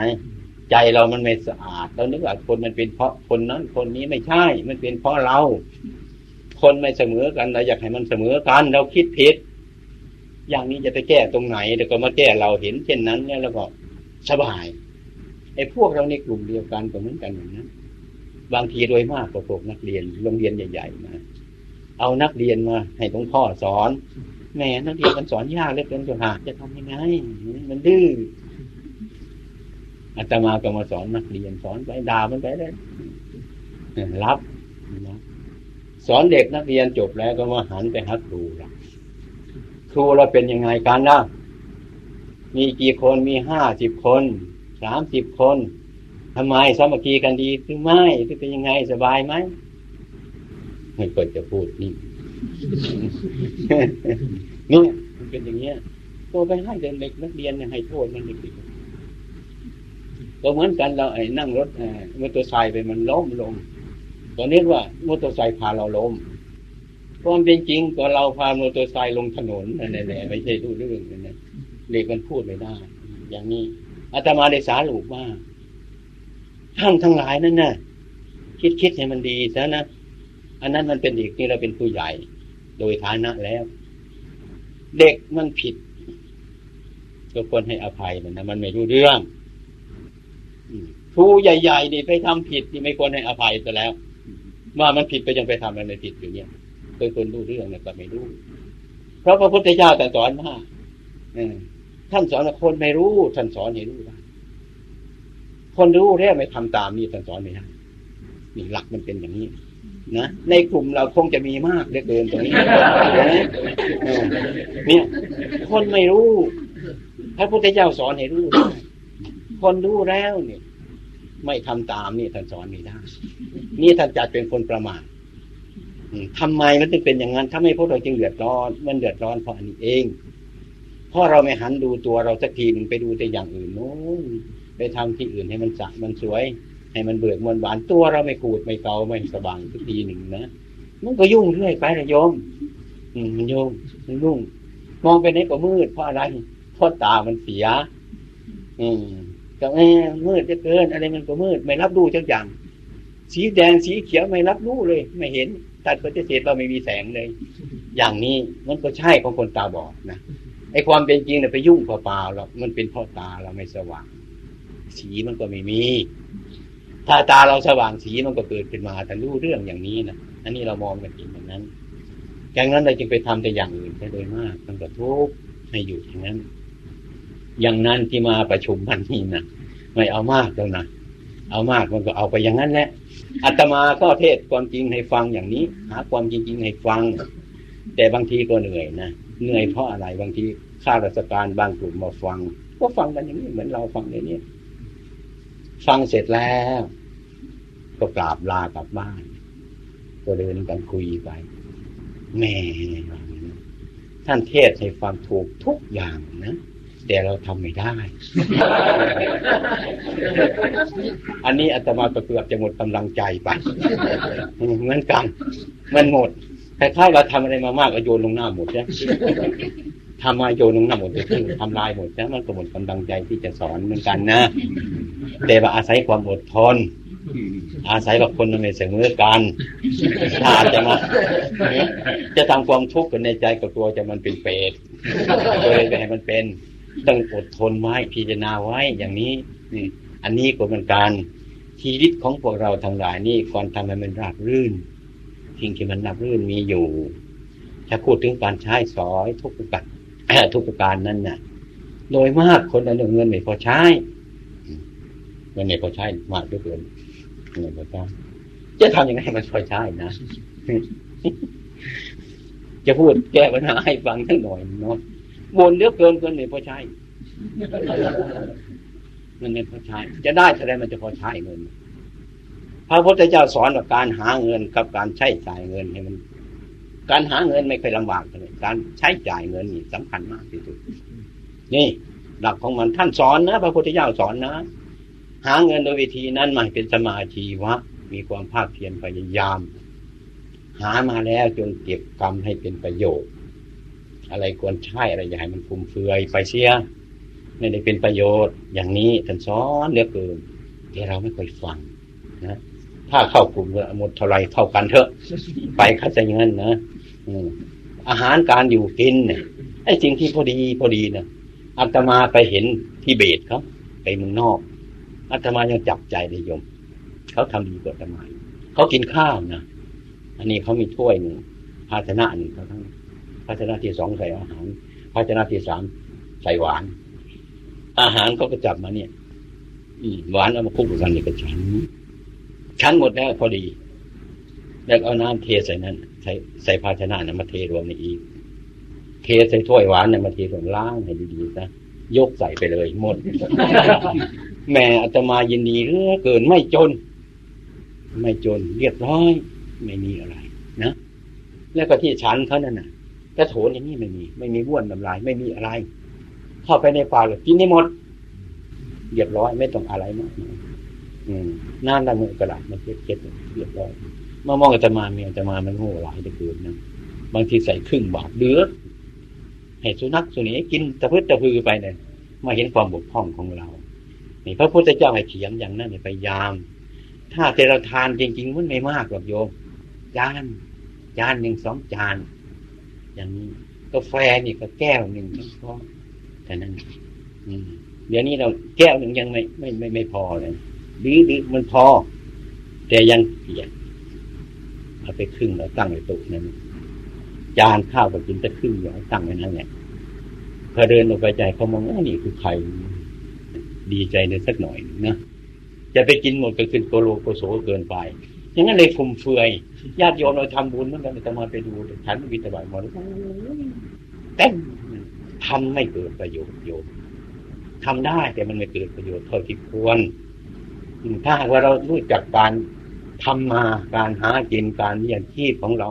ใจเรามันไม่สะอาดเรานึกว่าคนมันเป็นเพราะคนนั้น คนนี้ไม่ใช่ มันเป็นเพราะเรา คนไม่เสมอกันเราอยากให้มันเสมอกัน เราคิดผิด อย่างนี้จะไปแก้ตรงไหนเดี๋ยวก็มาแก้เราเห็นเช่นนั้นเนี่ยแล้วก็สบายไอ้พวกเราในกลุ่มเดียวกันก็เหมือนกันอย่างนั้นบางทีโดยมากก็พวกนักเรียนโรงเรียนใหญ่ๆมาเอานักเรียนมา ให้ตรงพ่อสอนแม่นักเรียนมันสอนยากเล็กเกินจะหาจะทำยังไงมันดื้อ อาตมาก็มาสอนนักเรียนสอนไปด่ามันไปเลยรับนะสอนเด็กนักเรียนจบแล้วก็มาหันไปหาครูละครูเราเป็นยังไงกันนะมีกี่คนมีห้าสิบคนสามสิบคนทำไมสามัคคีกันดีหรือไม่หรือเป็นยังไงสบายไหมไม่ควรจะพูดนี่นี่มันเป็นอย่างเงี้ยก็ไปให้เด็กนักเรียนให้โทษมันเด็กก็ เหมือนกันเราไอ้นั่งรถมอเตอร์ไซค์ไปมันล้มลงตอนนี้ว่ามอเตอร์ไซค์พาเราล้มความเป็นจริงก็เราพามอเตอร์ไซค์ลงถนนนั่นแหละไม่ใช่รู้เรื่องนะเด็กมันพูดไม่ได้ อย่างนี้อาตมาได้สารุปว่าท่านทั้งหลายนั่นน่ะคิดคิดให้มันดีซะนะอันนั้นมันเป็นเด็กนี่เราเป็นผู้ใหญ่ โดยฐานะแล้ว เด็กมันผิดก็ควรให้อภัยมันนะมันไม่รู้เรื่อง รูใหญ่ๆนี่ไปทำผิดนี่ไม่ควรให้อภัยแต่แล้ว ว่ามันผิดไปยังไปทำอะไรผิดอยู่เนี่ยเคยคนรู้เรื่องเนะก็ไม่รู้ เพราะพระพุทธเจ้าแต่สอนมาท่านสอนคนไม่รู้ ท่านสอนให้รู้ได้คนรู้แล้วไม่ทำตามนี่ท่านสอนไม่ได้นี่หลักมันเป็นอย่างนี้นะในกลุ่มเราคงจะมีมากเหลือเกินตรงนี้เนี่ย คนไม่รู้พระพุทธเจ้าสอนให้รู้ คนรู้แล้วเนี่ย ไม่ทำตามนี่ท่านสอนไม่ได้ นี่ท่านจัดเป็นคนประมาททำไมมันถึงเป็นอย่างนั้น ถ้าไม่พวกเราจึงเดือดร้อน มันเดือดร้อนเพราะอันนี้เอง เพราะเราไม่หันดูตัวเราสักทีหนึ่งไปดูแต่อย่างอื่นโน้นไปทำที่อื่นให้มันสะมันสวย ให้มันเบิกมันบานตัวเราไม่ขูดไม่เกาไม่สว่างสักทีหนึ่งนะมันก็ยุ่งเรื่อยไปนะโยมมมันยุ่งมันยุ่ง มองไปไหนก็มืดเพราะอะไรเพราะตามันเสีย อืม ก็แม่มืดจะเกิน อะไรมันก็มืด ไม่รับรู้จักอย่าง สีแดงสีเขียวไม่รับรู้เลย ไม่เห็นตัดปฏิเสธเราไม่มีแสงเลย อย่างนี้มันก็ใช่ของคนตาบอดนะไอความเป็นจริงเนี่ยไปยุ่งเปล่าๆหรอกมันเป็นเพราะตาเราไม่สว่าง สีมันก็ไม่มี ถ้าตาเราสว่างสีมันก็เกิดขึ้นมาแต่รู้เรื่องอย่างนี้นะอันนี้เรามองกันจริงอย่างนั้นดังนั้นเราจึงไปทำแต่อย่างอื่นไปโดยมากมันก็ทุกข์ให้อยู่อย่างนั้น อย่างนั้นที่มาประชุมพันนี้นะไม่เอามากแล้วนะเอามากมันก็เอาไปอย่างนั้นแหละอาตมาก็เทศความจริงให้ฟังอย่างนี้ หาความจริงๆให้ฟัง แต่บางทีก็เหนื่อยนะเหนื่อยเพราะอะไรบางทีข้าราชการบางกลุ่มมาฟัง ก็ฟังกันอย่างนี้เหมือนเราฟังในนี้ฟังเสร็จแล้ว ก็กราบลากลับบ้าน ก็เดินกันคุยไปแม่ท่านเทศให้ฟังถูกทุกอย่างนะ แต่เราทำไม่ได้ อันนี้อาตมาเกือบจะหมดกำลังใจไปเหมือนกัน มันหมดคล้าเราทำอะไรมามากก็โยนลงหน้าหมดใช่ทำมาโยนลงหน้าหมดทำลายหมดใช่มันก็หมดกำลังใจที่จะสอนเหมือนกันนะแต่ว่าอาศัยความอดทนอาศัยว่าคนมันไม่เสมอกันถ้าจะมา จะทำความทุกข์ในใจกับตัวจะมันเป็นเปรตเลยไปให้มันเป็น ต้องอดทนไว้พิจารณาไว้อย่างนี้นี่อันนี้ก็เป็นการชีวิตของพวกเราทั้งหลายนี่ก่อนทำให้มันราบรื่นสิ่งที่มันราบรื่นมีอยู่ ถ้าพูดถึงการใช้สอยทุกประการทุกประการนั้นน่ะ โดยมากคนเอาเงินไม่พอใช้เงินไม่พอใช้มากด้วยเกินเงินพอใช้จะทำยังไงให้มันพอใช้นะจะพูดแก้ปัญหาให้ฟังทั้งหน่อยเนาะ บนเลือกเกินเกินไม่พอใช้มันไม่พอใช้ จะได้แสดงมันจะพอใช้เงิน พระพุทธเจ้าสอนว่าการหาเงินกับการใช้จ่ายเงินให้มัน การหาเงินไม่เคยลำบากเลยการใช้จ่ายเงินนี่สำคัญมากที่สุด นี่ หลักของมันท่านสอนนะพระพุทธเจ้าสอนนะหาเงินโดยวิธีนั้นมาเป็นสมาชีวะ มีความภาคเพียรพยายาม หามาแล้วจนเก็บกรรมให้เป็นประโยชน์ อะไรควรใช้อะไรอย่าให้มันฟุ่มเฟือยไปเสียไม่ได้เป็นประโยชน์ อย่างนี้ท่านสอนเลือกเกินแต่เราไม่เคยฟังนะถ้าเข้ากลุ่มหมดเท่าไรเข้ากันเถอะ ไปเข้าใจเงินนะอาหารการอยู่กินเนี่ยไอ้สิ่งที่พอดีพอดีนะอาตมาไปเห็นที่เบตเขาไปเมืองนอกอาตมายังจับใจในยมเขาทำดีกว่าอาตมาเขากินข้าวนะอันนี้เขามีถ้วยหนึ่งภาชนะหนึ่งเขาทั้ง ภาชนะที่สองใส่อาหาร ภาชนะที่สามใส่หวาน อาหารเขาก็จับมาเนี่ยหวานเอามาคุกกันนี่ก็ฉันฉันหมดแล้วพอดี แล้วเอาน้ำเทใส่นั้นใส่ใส่ภาชนะนั้นมาเทรวมในอีก เทใส่ถ้วยหวานเนี่ยมาเทรวมล้างให้ดีๆนะยกใส่ไปเลยหมดแม่อาตมายินดีเรื่อเกินไม่จน ไม่จนเรียบร้อย ไม่มีอะไร นะ แล้วก็ที่ชั้นเขานั่นน่ะ กระโถนอย่างนี้ไม่มี ไม่มีบ้วนน้ำลาย ไม่มีอะไร เข้าไปในป่าเลยกินได้หมดเรียบร้อยไม่ต้องอะไรมากอืมน้ำละมือกระดาษมันเก็ดเรียบร้อยมามองอาตมาเมียอาตมามันโง่หลายตะเกินนะบางทีใส่ครึ่งบาทเดือดให้สุนัขสุนีกินตะพื้นตะพือไปเนี่ยมาเห็นความบกพร่องของเรานี่พระพุทธเจ้าให้เขียนอย่างนั้นพยายาม ถ้าแต่เราทานจริง ๆ มันไม่มากหรอกโยมจานจานหนึ่งสองจาน อย่างนี้กาแฟนี่ก็แก้วหนึ่งก็พอแต่นั้นเดี๋ยวนี้เราแก้วหนึ่งยังไม่ไม่ไม่ไม่พอเลยดีดีมันพอ แต่ยังเปียกเอาไปครึ่งแล้วตั้งไว้ตุ๊นั้นจานข้าวก็กินแต่ครึ่งอย่างตั้งไว้นั่นแหละพอเดินออกไปใจเขามองว่านี่คือใครดีใจในสักหน่อยนะจะไปกินหมดก็ขึ้นโกโลโกโสเกินไป อย่างนั้นเลยฟุ่มเฟือยญาติโยมเราทำบุญเหมือนกันจะมาไปดูฉันวิตาบายมอเต็มทำไม่เกิดประโยชน์โยมทำได้แต่มันไม่เกิดประโยชน์เท่าที่ควรถ้าหากว่าเรารู้จักการทำมาการหากินการเลี้ยงชีพของเรา